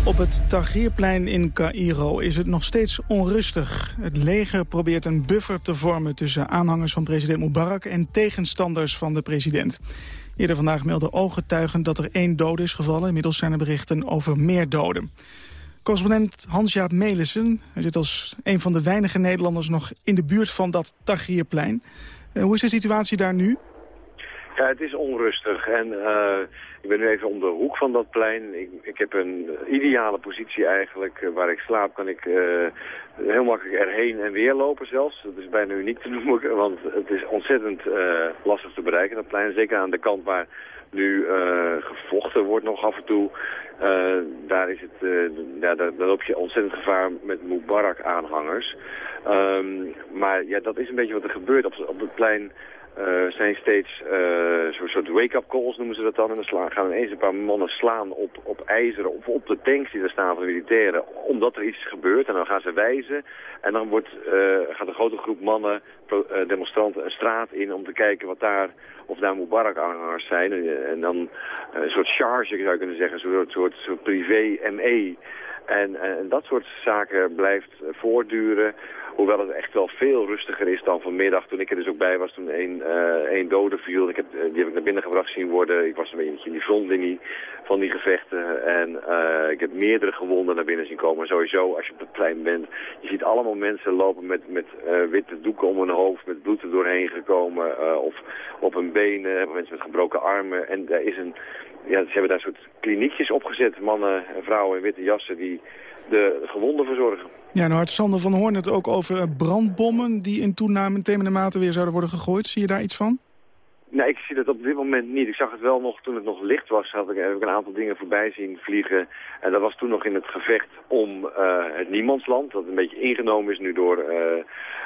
Op het Tahrirplein in Cairo is het nog steeds onrustig. Het leger probeert een buffer te vormen tussen aanhangers van president Mubarak... en tegenstanders van de president. Eerder vandaag meldden ooggetuigen dat er één dood is gevallen. Inmiddels zijn er berichten over meer doden. Correspondent Hans-Jaap Melissen hij zit als een van de weinige Nederlanders... nog in de buurt van dat Tahrirplein. Uh, hoe is de situatie daar nu? Ja, het is onrustig en uh, ik ben nu even om de hoek van dat plein. Ik, ik heb een ideale positie eigenlijk. Uh, waar ik slaap kan ik uh, heel makkelijk erheen en weer lopen zelfs. Dat is bijna uniek te [laughs] noemen, want het is ontzettend lastig te bereiken, dat plein. Zeker aan de kant waar nu gevochten wordt nog af en toe. daar, is het, ja, daar, loop je ontzettend gevaar met Mubarak-aanhangers. Um, maar ja, dat is een beetje wat er gebeurt op, op het plein... Uh, zijn steeds uh, zo'n soort wake-up calls noemen ze dat dan. En dan gaan ineens een paar mannen slaan op, op ijzeren of op de tanks die er staan van de militairen. Omdat er iets gebeurt en dan gaan ze wijzen. En dan wordt, uh, gaat een grote groep mannen, demonstranten, een straat in om te kijken wat daar, of daar Mubarak-aanhangers zijn. En, dan een soort charge zou je kunnen zeggen, soort, soort, soort privé-ME. En, en dat soort zaken blijft voortduren. Hoewel het echt wel veel rustiger is dan vanmiddag. Toen ik er dus ook bij was, toen één, één dode viel. Ik heb, die heb ik naar binnen gebracht zien worden. Ik was een beetje in die frontlinie van die gevechten. En uh, ik heb meerdere gewonden naar binnen zien komen. Sowieso, als je op het plein bent. Je ziet allemaal mensen lopen met, met witte doeken om hun hoofd. Met bloed er doorheen gekomen. of op hun benen. Mensen met gebroken armen. En daar is een... Ja, ze hebben daar een soort kliniekjes opgezet. Mannen en vrouwen in witte jassen die de gewonden verzorgen. Ja, nou had Sander van Hoorn het ook over brandbommen... die in toenamende mate weer zouden worden gegooid. Zie je daar iets van? Nee, ik zie dat op dit moment niet. Ik zag het wel nog toen het nog licht was. Had ik, heb ik een aantal dingen voorbij zien vliegen. En dat was toen nog in het gevecht om uh, het niemandsland. Dat een beetje ingenomen is nu door uh,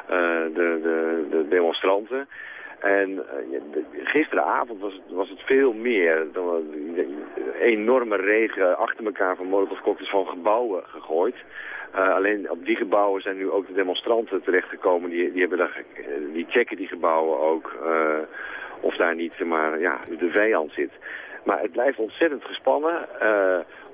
de, de, de demonstranten. En uh, gisteravond was het, was het veel meer. Dan enorme regen achter elkaar van molotovcocktails van gebouwen gegooid. Uh, alleen op die gebouwen zijn nu ook de demonstranten terechtgekomen. Die, die, hebben daar, die checken die gebouwen ook. Of daar niet maar, ja, de vijand zit. Maar het blijft ontzettend gespannen.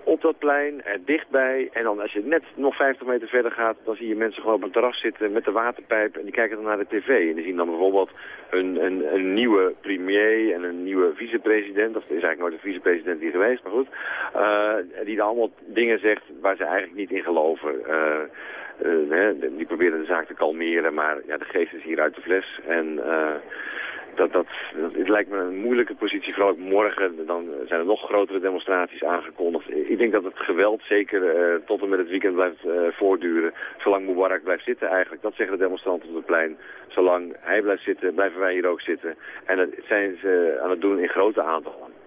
Op dat plein, er dichtbij. En dan als je net nog 50 meter verder gaat, dan zie je mensen gewoon op een terras zitten met de waterpijp. En die kijken dan naar de tv. En die zien dan bijvoorbeeld een, een, een nieuwe premier en een nieuwe vicepresident. Dat is eigenlijk nooit een vicepresident hier geweest, maar goed. Uh, die dan allemaal dingen zegt waar ze eigenlijk niet in geloven. Uh, hè, die proberen de zaak te kalmeren, maar ja, de geest is hier uit de fles. En dat, dat, het lijkt me een moeilijke positie, vooral ook morgen. Dan zijn er nog grotere demonstraties aangekondigd. Ik denk dat het geweld zeker uh, tot en met het weekend blijft uh, voortduren. Zolang Mubarak blijft zitten eigenlijk. Dat zeggen de demonstranten op het plein. Zolang hij blijft zitten, blijven wij hier ook zitten. En dat zijn ze aan het doen in grote aantallen.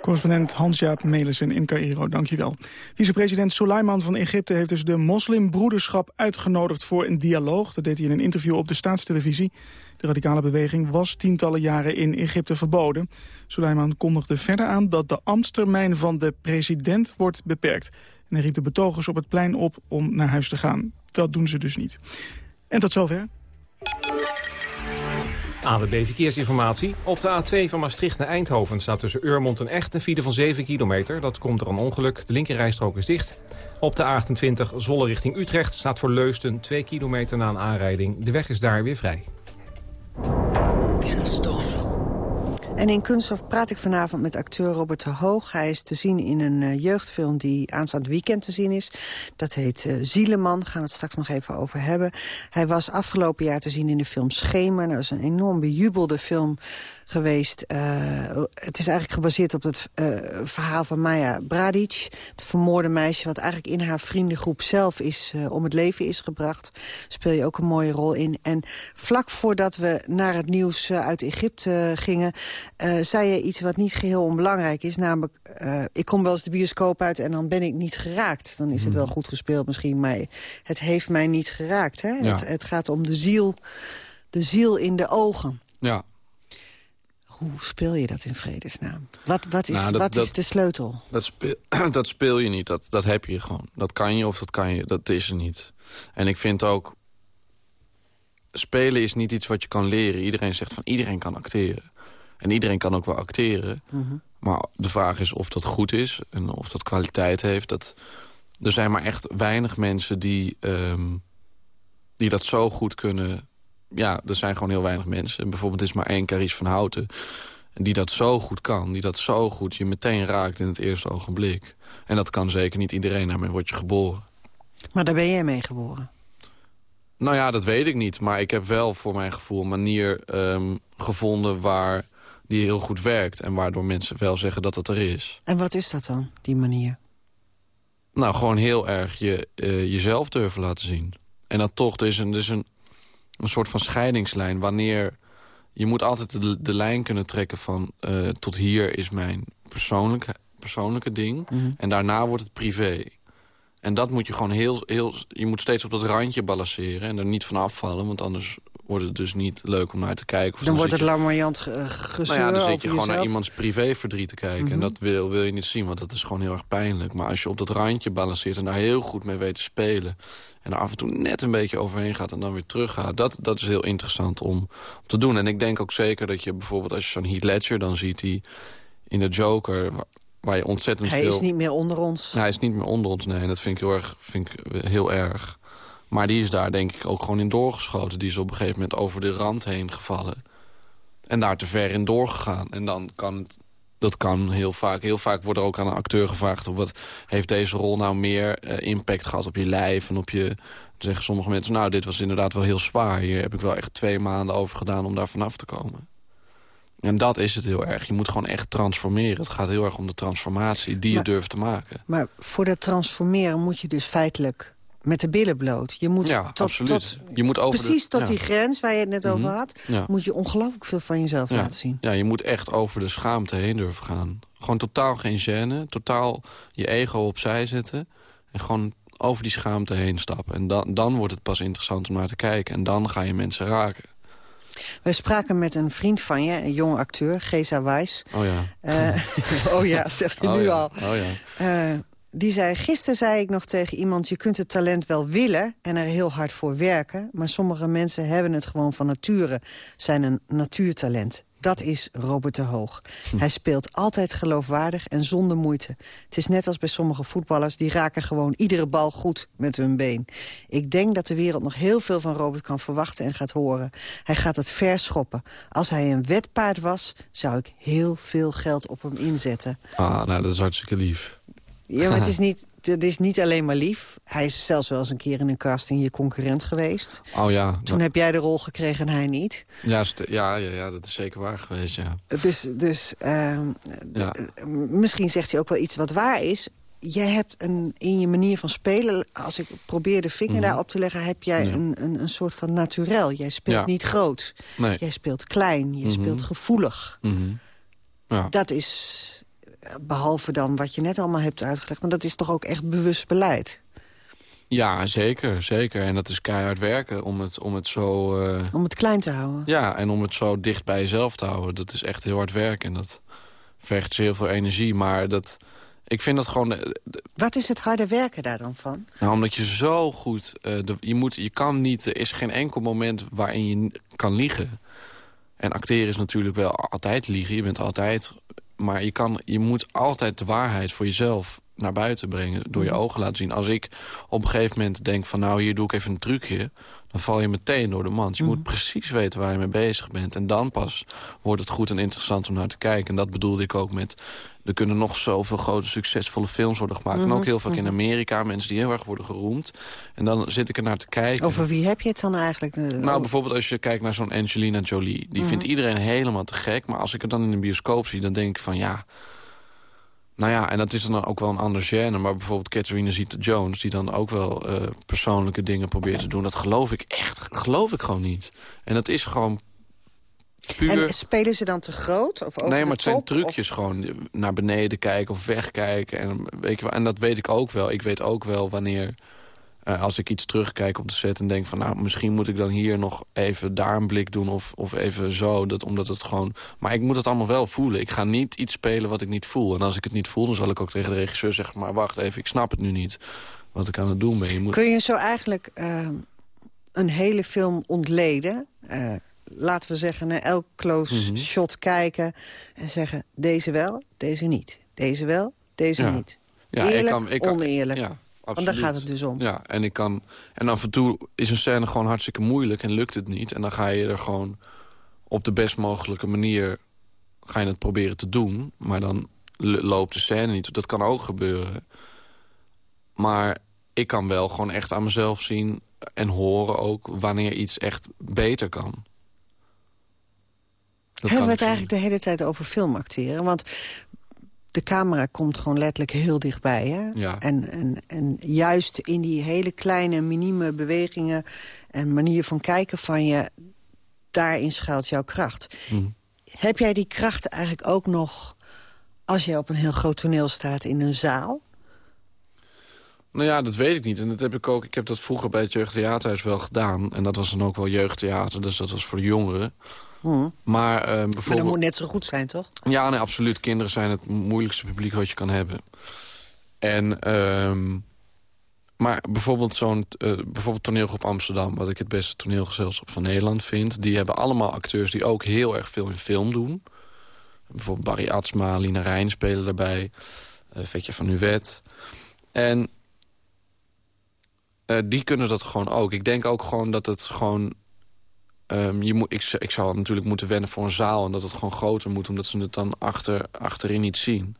Correspondent Hans-Jaap Melissen in Cairo, dankjewel. Vicepresident Suleiman van Egypte heeft dus de moslimbroederschap uitgenodigd voor een dialoog. Dat deed hij in een interview op de staatstelevisie. De radicale beweging was tientallen jaren in Egypte verboden. Suleiman kondigde verder aan dat de ambtstermijn van de president wordt beperkt. En hij riep de betogers op het plein op om naar huis te gaan. Dat doen ze dus niet. En tot zover. AWB Verkeersinformatie. Op de A2 van Maastricht naar Eindhoven staat tussen Urmond en Echt een file van 7 kilometer. Dat komt door een ongeluk. De linkerrijstrook is dicht. Op de A28 Zolle richting Utrecht staat voor Leusden 2 kilometer na een aanrijding. De weg is daar weer vrij. En in Kunststof praat ik vanavond met acteur Robert de Hoog. Hij is te zien in een uh, jeugdfilm die aanstaand weekend te zien is. Dat heet uh, Zieleman, gaan we het straks nog even over hebben. Hij was afgelopen jaar te zien in de film Schemer. Dat is een enorm bejubelde film geweest. Uh, het is eigenlijk gebaseerd op het uh, verhaal van Maya Bradic. Het vermoorde meisje wat eigenlijk in haar vriendengroep zelf is, uh, om het leven is gebracht. Speel je ook een mooie rol in. En vlak voordat we naar het nieuws uit Egypte gingen... zei je iets wat niet geheel onbelangrijk is. Namelijk, ik kom wel eens de bioscoop uit en dan ben ik niet geraakt. Dan is het wel goed gespeeld misschien, maar het heeft mij niet geraakt. Hè? Ja. Het, het gaat om de ziel, de ziel in de ogen. Ja, hoe speel je dat in vredesnaam? Wat, wat, is, nou, dat, wat dat, is de sleutel? Dat speel, [clears throat] dat speel je niet, dat, dat heb je gewoon. Dat kan je of dat kan je, dat is er niet. En ik vind ook... Spelen is niet iets wat je kan leren. Iedereen zegt van iedereen kan acteren. En iedereen kan ook wel acteren. Mm -hmm. Maar de vraag is of dat goed is en of dat kwaliteit heeft. Dat, er zijn maar echt weinig mensen die, um, die dat zo goed kunnen ja, er zijn gewoon heel weinig mensen. En bijvoorbeeld is maar één Caries van Houten. Die dat zo goed kan. Die dat zo goed je meteen raakt in het eerste ogenblik. En dat kan zeker niet iedereen. Daarmee word je geboren. Maar daar ben jij mee geboren? Nou ja, dat weet ik niet. Maar ik heb wel voor mijn gevoel een manier um, gevonden... waar die heel goed werkt. En waardoor mensen wel zeggen dat het er is. En wat is dat dan, die manier? Nou, gewoon heel erg je, uh, jezelf durven laten zien. En dat toch, er is een... Er is een een soort van scheidingslijn. Wanneer je moet altijd de, de lijn kunnen trekken van... Uh, tot hier is mijn persoonlijke, persoonlijke ding. Mhm. En daarna wordt het privé. En dat moet je gewoon heel, heel... Je moet steeds op dat randje balanceren en er niet van afvallen. Want anders wordt het dus niet leuk om naar te kijken. Of dan, dan wordt het je, larmoyant ge gezeur Nou ja, dan zit je gewoon jezelf. naar iemands privéverdriet te kijken. Mhm. En dat wil, wil je niet zien, want dat is gewoon heel erg pijnlijk. Maar als je op dat randje balanceert en daar heel goed mee weet te spelen... en er af en toe net een beetje overheen gaat en dan weer teruggaat... dat, dat is heel interessant om, te doen. En ik denk ook zeker dat je bijvoorbeeld als je zo'n Heath Ledger dan ziet... die in de Joker, waar, je ontzettend Hij veel... is niet meer onder ons. Hij is niet meer onder ons, nee. En dat vind ik heel erg, vind ik heel erg. Maar die is daar denk ik ook gewoon in doorgeschoten. Die is op een gegeven moment over de rand heen gevallen. En daar te ver in doorgegaan. En dan kan het... Dat kan heel vaak. Heel vaak wordt er ook aan een acteur gevraagd... Of wat heeft deze rol nou meer uh, impact gehad op je lijf en op je... Dan zeggen sommige mensen, nou, dit was inderdaad wel heel zwaar. Hier heb ik wel echt twee maanden over gedaan om daar vanaf te komen. En dat is het heel erg. Je moet gewoon echt transformeren. Het gaat heel erg om de transformatie die Maar- je durft te maken. Maar voor dat transformeren moet je dus feitelijk met de billen bloot. Je moet Ja, tot, absoluut. tot, Je moet over de- precies tot ja. die grens waar je het net over Mhm. had... Ja. moet je ongelooflijk veel van jezelf laten zien. Ja, je moet echt over de schaamte heen durven gaan. Gewoon totaal geen gêne. Totaal je ego opzij zetten. En gewoon over die schaamte heen stappen. En dan, dan wordt het pas interessant om naar te kijken. En dan ga je mensen raken. Wij spraken met een vriend van je, een jonge acteur, Geza Wijs. Oh ja. Eh, [laughs] oh ja, zeg je oh nu ja. al. Oh ja. Eh, die zei, gisteren zei ik nog tegen iemand... je kunt het talent wel willen en er heel hard voor werken... maar sommige mensen hebben het gewoon van nature. Zijn een natuurtalent. Dat is Robert de Hoog. Hm. Hij speelt altijd geloofwaardig en zonder moeite. Het is net als bij sommige voetballers... die raken gewoon iedere bal goed met hun been. Ik denk dat de wereld nog heel veel van Robert kan verwachten en gaat horen. Hij gaat het verschoppen. Als hij een wetpaard was, zou ik heel veel geld op hem inzetten. Ah, nou, dat is hartstikke lief. Ja, maar het is [laughs] niet, het is niet alleen maar lief. Hij is zelfs wel eens een keer in een casting je concurrent geweest. Oh ja. Toen heb jij de rol gekregen en hij niet. ja, st- ja, ja, ja, dat is zeker waar geweest, ja. Dus, dus ehm, Ja. d- misschien zegt hij ook wel iets wat waar is. Jij hebt een, in je manier van spelen, als ik probeer de vinger Mhm. daarop te leggen... heb jij Ja. een, een, een soort van naturel. Jij speelt Ja. niet groot. Nee. Jij speelt klein, je Mhm. speelt gevoelig. Mhm. Ja. Dat is behalve dan wat je net allemaal hebt uitgelegd. Maar dat is toch ook echt bewust beleid? Ja, zeker, zeker. En dat is keihard werken om het, om het zo... Uh... Om het klein te houden? Ja, en om het zo dicht bij jezelf te houden. Dat is echt heel hard werken en dat vergt heel veel energie. Maar dat, ik vind dat gewoon... Wat is het harde werken daar dan van? Nou, omdat je zo goed... Uh, de, je, moet, je kan niet... Er is geen enkel moment waarin je kan liegen. En acteren is natuurlijk wel altijd liegen. Je bent altijd... Maar je, kan, je moet altijd de waarheid voor jezelf naar buiten brengen. Door je mhm. ogen laten zien. Als ik op een gegeven moment denk van... nou, hier doe ik even een trucje dan val je meteen door de mand. Je moet mhm. precies weten waar je mee bezig bent. En dan pas wordt het goed en interessant om naar te kijken. En dat bedoelde ik ook met... er kunnen nog zoveel grote, succesvolle films worden gemaakt. En ook mhm, heel vaak in. Amerika, mensen die heel erg worden geroemd. En dan zit ik er naar te kijken. Over wie heb je het dan eigenlijk? Eh, nou, bijvoorbeeld als je kijkt naar zo'n Angelina Jolie. Die vindt iedereen helemaal te gek. Maar als ik het dan in een bioscoop zie, dan denk ik van... ja, nou ja, en dat is dan ook wel een ander genre. Maar bijvoorbeeld Catherine Zeta-Jones... die dan ook wel uh, persoonlijke dingen probeert te doen. Dat geloof ik echt, geloof ik gewoon niet. En dat is gewoon puur... En spelen ze dan te groot? Of over nee, maar het zijn trucjes gewoon. Naar beneden kijken of wegkijken. En, weet je wel, en dat weet ik ook wel. Ik weet ook wel wanneer uh, als ik iets terugkijk op de set en denk van... nou, misschien moet ik dan hier nog even daar een blik doen of, of even zo. Dat, omdat het gewoon... Maar ik moet het allemaal wel voelen. Ik ga niet iets spelen wat ik niet voel. En als ik het niet voel, dan zal ik ook tegen de regisseur zeggen... maar wacht even, ik snap het nu niet wat ik aan het doen ben. Je moet... Kun je zo eigenlijk uh, een hele film ontleden... Uh, laten we zeggen, naar elk close mm -hmm. shot kijken... en zeggen, deze wel, deze niet. Deze wel, deze ja. niet. Ja, Eerlijk, ik kan, ik kan, oneerlijk. Ja. Want daar gaat het dus om. Ja, en, ik kan, en af en toe is een scène gewoon hartstikke moeilijk en lukt het niet. En dan ga je er gewoon op de best mogelijke manier ga je het proberen te doen. Maar dan loopt de scène niet. Dat kan ook gebeuren. Maar ik kan wel gewoon echt aan mezelf zien en horen ook... wanneer iets echt beter kan. Dat Hebben we het eigenlijk de hele tijd over filmacteren? Want de camera komt gewoon letterlijk heel dichtbij. Hè? Ja. En, en, en juist in die hele kleine, minieme bewegingen... en manier van kijken van je, daarin schuilt jouw kracht. Mhm. Heb jij die kracht eigenlijk ook nog... als je op een heel groot toneel staat in een zaal? Nou ja, dat weet ik niet. En dat heb ik ook. Ik heb dat vroeger bij het jeugdtheaterhuis wel gedaan. En dat was dan ook wel jeugdtheater, dus dat was voor de jongeren. Hm. Maar, uh, bijvoorbeeld... maar dat moet net zo goed zijn, toch? Ja, nee, absoluut. Kinderen zijn het moeilijkste publiek wat je kan hebben. En, uh, maar bijvoorbeeld zo'n uh, bijvoorbeeld toneelgroep Amsterdam... wat ik het beste toneelgezelschap van Nederland vind... die hebben allemaal acteurs die ook heel erg veel in film doen. Bijvoorbeeld Barry Atsma, Lina Rijn spelen daarbij. Vetje van Uwet. En uh, die kunnen dat gewoon ook. Ik denk ook gewoon dat het gewoon Um, je moet, ik, ik zou natuurlijk moeten wennen voor een zaal... en dat het gewoon groter moet, omdat ze het dan achter, achterin niet zien.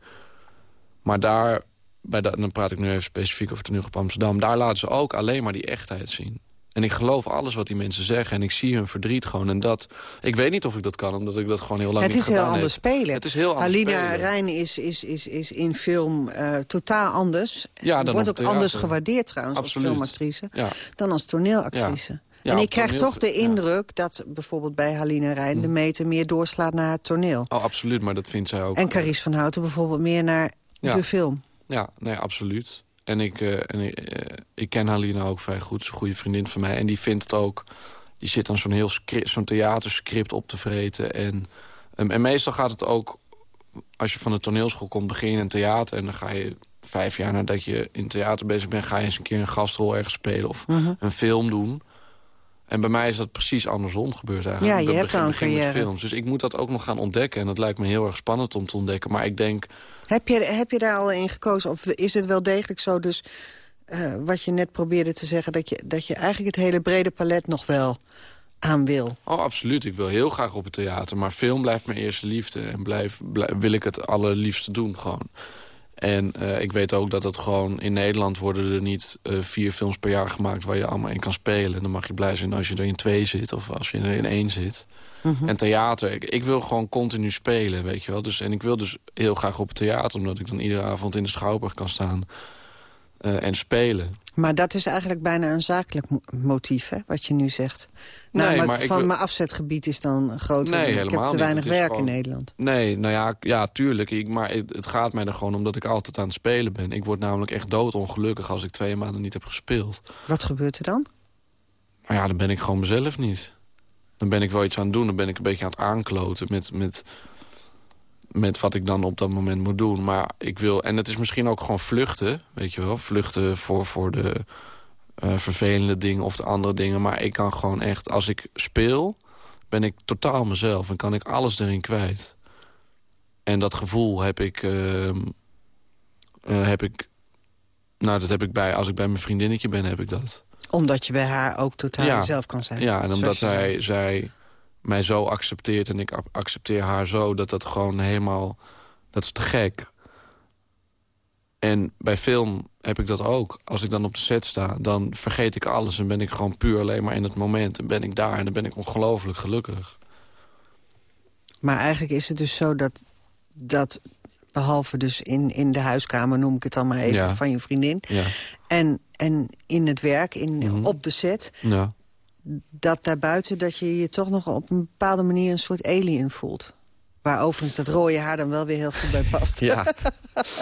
Maar daar, bij dat, dan praat ik nu even specifiek over toneel op Amsterdam... daar laten ze ook alleen maar die echtheid zien. En ik geloof alles wat die mensen zeggen. En ik zie hun verdriet gewoon. En dat, ik weet niet of ik dat kan, omdat ik dat gewoon heel lang het niet gedaan heb. Het is heel anders spelen. Het is heel anders Alina. Rijn is, is, is, is in film uh, totaal anders. Ja, dan Wordt ook anders gewaardeerd trouwens Absoluut. als filmactrice... Ja. dan als toneelactrice. Ja. Ja, en ik krijg toneel- toch de indruk dat bijvoorbeeld bij Halina Rijn... de meter meer doorslaat naar het toneel. Oh, absoluut, maar dat vindt zij ook. En Carice van Houten bijvoorbeeld meer naar de film. Ja, nee, absoluut. En ik, eh, en ik, eh, ik ken Halina ook vrij goed. Ze is een goede vriendin van mij. En die vindt het ook... Die zit dan zo'n heel zo'n theaterscript op te vreten. En, en, en meestal gaat het ook... Als je van de toneelschool komt, begin je in theater... en dan ga je vijf jaar nadat je in theater bezig bent... ga je eens een keer een gastrol ergens spelen of Mhm. een film doen. En bij mij is dat precies andersom gebeurd eigenlijk. Ja, je hebt begin, begin met films. Dus ik moet dat ook nog gaan ontdekken. En dat lijkt me heel erg spannend om te ontdekken. Maar ik denk... Heb je, heb je daar al in gekozen? Of is het wel degelijk zo dus... eh, wat je net probeerde te zeggen... Dat je, dat je eigenlijk het hele brede palet nog wel aan wil? Oh, absoluut. Ik wil heel graag op het theater. Maar film blijft mijn eerste liefde. En blijf, blijf- wil ik het allerliefste doen gewoon. En eh, ik weet ook dat het gewoon... In Nederland worden er niet eh, vier films per jaar gemaakt... waar je allemaal in kan spelen. En dan mag je blij zijn als je er in twee zit. Of als je er in één zit. Mhm. En theater, ik, ik wil gewoon continu spelen, weet je wel. Dus, en ik wil dus heel graag op het theater... omdat ik dan iedere avond in de Schouwburg kan staan. Eh, en spelen. Maar dat is eigenlijk bijna een zakelijk motief, hè, wat je nu zegt. Nee, nou, maar, van wil- mijn afzetgebied is dan groter. Nee, ik heb te weinig werk gewoon- in Nederland. Nee, nou ja, ja tuurlijk. Ik, maar het, het gaat mij er gewoon om dat ik altijd aan het spelen ben. Ik word namelijk echt doodongelukkig als ik twee maanden niet heb gespeeld. Wat gebeurt er dan? Maar ja, dan ben ik gewoon mezelf niet. Dan ben ik wel iets aan het doen. Dan ben ik een beetje aan het aankloten met, met, met wat ik dan op dat moment moet doen. Maar ik wil... En het is misschien ook gewoon vluchten, weet je wel. Vluchten voor, voor de eh, vervelende dingen of de andere dingen. Maar ik kan gewoon echt... Als ik speel, ben ik totaal mezelf. En kan ik alles erin kwijt. En dat gevoel heb ik... ehm, eh, heb ik nou, dat heb ik bij... Als ik bij mijn vriendinnetje ben, heb ik dat. Omdat je bij haar ook totaal jezelf kan zijn. Ja, en omdat zij, zij mij zo accepteert en ik ac- accepteer haar zo... dat dat gewoon helemaal... Dat is te gek. En bij film heb ik dat ook. Als ik dan op de set sta, dan vergeet ik alles... en ben ik gewoon puur alleen maar in het moment. En ben ik daar en dan ben ik ongelooflijk gelukkig. Maar eigenlijk is het dus zo dat, dat behalve dus in, in de huiskamer, noem ik het dan maar even, Ja. van je vriendin... Ja. En, en in het werk, in, op de set, Ja. Dat daarbuiten... dat je je toch nog op een bepaalde manier een soort alien voelt. Waar overigens dat rode haar dan wel weer heel goed bij past. Ja.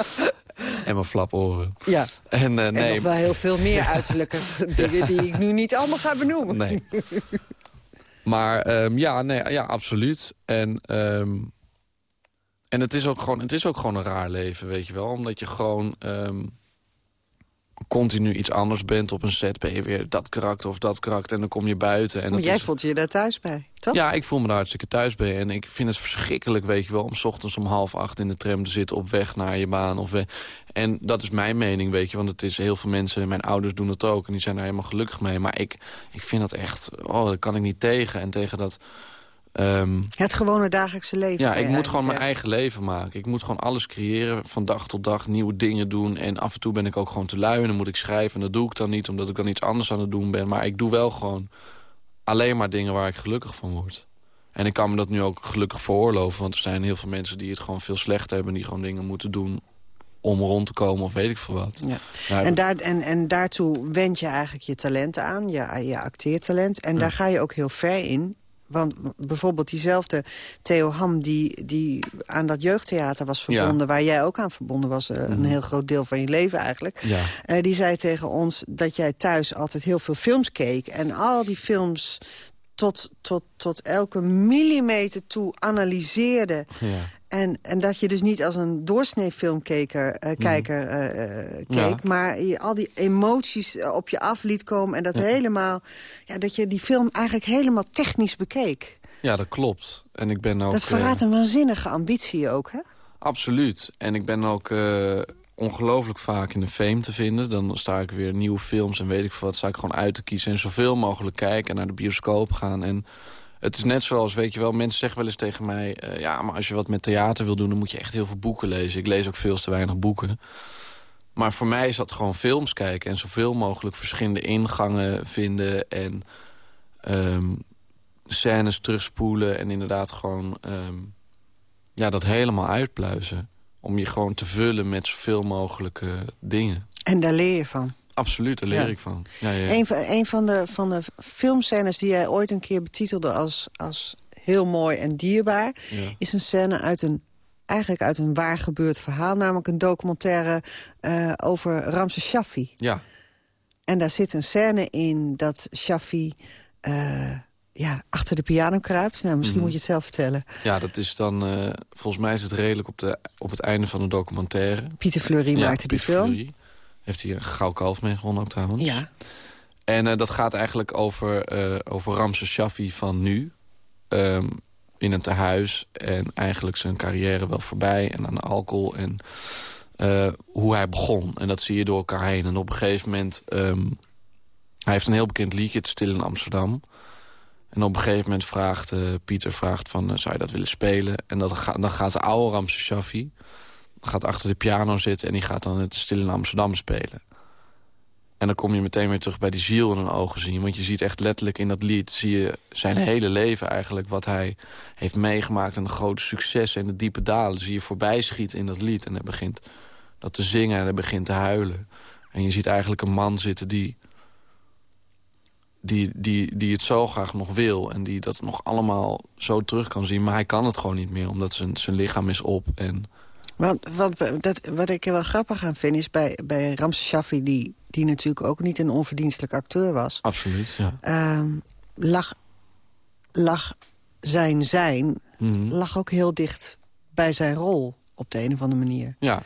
[laughs] en mijn flaporen. Ja. En, En nee, nog wel heel veel meer uiterlijke [laughs] dingen die ik nu niet allemaal ga benoemen. Nee. Maar ehm, ja, nee, ja, absoluut. En, ehm, en het, is ook gewoon, het is ook gewoon een raar leven, weet je wel. Omdat je gewoon ehm, continu iets anders bent op een set. Ben je weer dat karakter of dat karakter. En dan kom je buiten. En maar dat jij is, voelt je daar thuis bij, toch? Ja, ik voel me daar hartstikke thuis bij. En ik vind het verschrikkelijk, weet je wel... om 's ochtends om half acht in de tram te zitten op weg naar je baan. Of we... En dat is mijn mening, weet je. Want het is heel veel mensen, mijn ouders doen het ook... en die zijn daar helemaal gelukkig mee. Maar ik, ik vind dat echt... Oh, daar kan ik niet tegen. En tegen dat... ehm, Het gewone dagelijkse leven. ja, ik moet gewoon mijn eigen leven maken. Ik moet gewoon alles creëren, van dag tot dag, nieuwe dingen doen. En af en toe ben ik ook gewoon te lui en dan moet ik schrijven. En dat doe ik dan niet, omdat ik dan iets anders aan het doen ben. Maar ik doe wel gewoon alleen maar dingen waar ik gelukkig van word. En ik kan me dat nu ook gelukkig veroorloven. Want er zijn heel veel mensen die het gewoon veel slechter hebben... die gewoon dingen moeten doen om rond te komen of weet ik veel wat. Ja. Nou, En, daar, en, en daartoe wend je eigenlijk je talent aan, je, je acteertalent. En daar ga je ook heel ver in. Want bijvoorbeeld diezelfde Theo Ham... die, die aan dat jeugdtheater was verbonden... Ja. waar jij ook aan verbonden was... eh, een heel groot deel van je leven eigenlijk... Ja. Eh, die zei tegen ons dat jij thuis altijd heel veel films keek. En al die films tot, tot, tot elke millimeter toe analyseerde. Ja. En, en dat je dus niet als een doorsnee filmkijker eh, kijker, eh, eh, keek... Ja. maar je al die emoties op je af liet komen... en dat helemaal... Ja, dat je die film eigenlijk helemaal technisch bekeek. ja, dat klopt. En ik ben ook... dat verraadt een waanzinnige ambitie ook, hè? Absoluut. En ik ben ook eh, ongelooflijk vaak in de fame te vinden. Dan sta ik weer nieuwe films en weet ik veel wat. Sta ik gewoon uit te kiezen en zoveel mogelijk kijken... en naar de bioscoop gaan. En het is net zoals, weet je wel, mensen zeggen wel eens tegen mij... eh, ja, maar als je wat met theater wil doen... dan moet je echt heel veel boeken lezen. Ik lees ook veel te weinig boeken. Maar voor mij is dat gewoon films kijken... en zoveel mogelijk verschillende ingangen vinden... en ehm, scènes terugspoelen en inderdaad gewoon... ehm, ja, dat helemaal uitpluizen. Om je gewoon te vullen met zoveel mogelijk eh, dingen. En daar leer je van. Absoluut, daar leer Ja. ik van. Ja, ja. Een van, een van de, van de filmscènes die jij ooit een keer betitelde als, als heel mooi en dierbaar... Is een scène uit een, eigenlijk uit een waar gebeurd verhaal. Namelijk een documentaire eh, over Ramses Shaffi. ja. En daar zit een scène in dat Shaffi eh, ja, achter de piano kruipt. Nou, misschien Mhm. moet je het zelf vertellen. ja, dat is dan... eh, volgens mij is het redelijk op, de, op het einde van de documentaire. Pieter Fleury Ja, maakte die Pieter film. Fleury. Heeft hij een gouden kalf mee gewonnen ook trouwens. Ja. En eh, dat gaat eigenlijk over, eh over Ramses Shaffi van nu. Ehm, in een tehuis. En eigenlijk zijn carrière wel voorbij. En aan de alcohol. En eh, hoe hij begon. En dat zie je door elkaar heen. En op een gegeven moment... ehm, hij heeft een heel bekend liedje, Het Stil in Amsterdam. En op een gegeven moment vraagt Pieter vraagt van, zou je dat willen spelen? En dat dan gaat de oude Ramses Shaffi gaat achter de piano zitten... en die gaat dan het Stil in Amsterdam spelen. En dan kom je meteen weer terug bij die ziel in hun ogen zien. Want je ziet echt letterlijk in dat lied... zie je zijn hele leven eigenlijk, wat hij heeft meegemaakt... en de grote successen en de diepe dalen... zie je voorbij schieten in dat lied. En hij begint dat te zingen en hij begint te huilen. En je ziet eigenlijk een man zitten die, die, die, die het zo graag nog wil... en die dat nog allemaal zo terug kan zien. Maar hij kan het gewoon niet meer, omdat zijn, zijn lichaam is op. En... Want wat, dat, wat ik er wel grappig aan vind is bij, bij Shaffi... Die, die natuurlijk ook niet een onverdienstelijk acteur was... Absoluut, ja. Ehm, lag, lag zijn zijn Mhm. lag ook heel dicht bij zijn rol op de een of andere manier. Ja.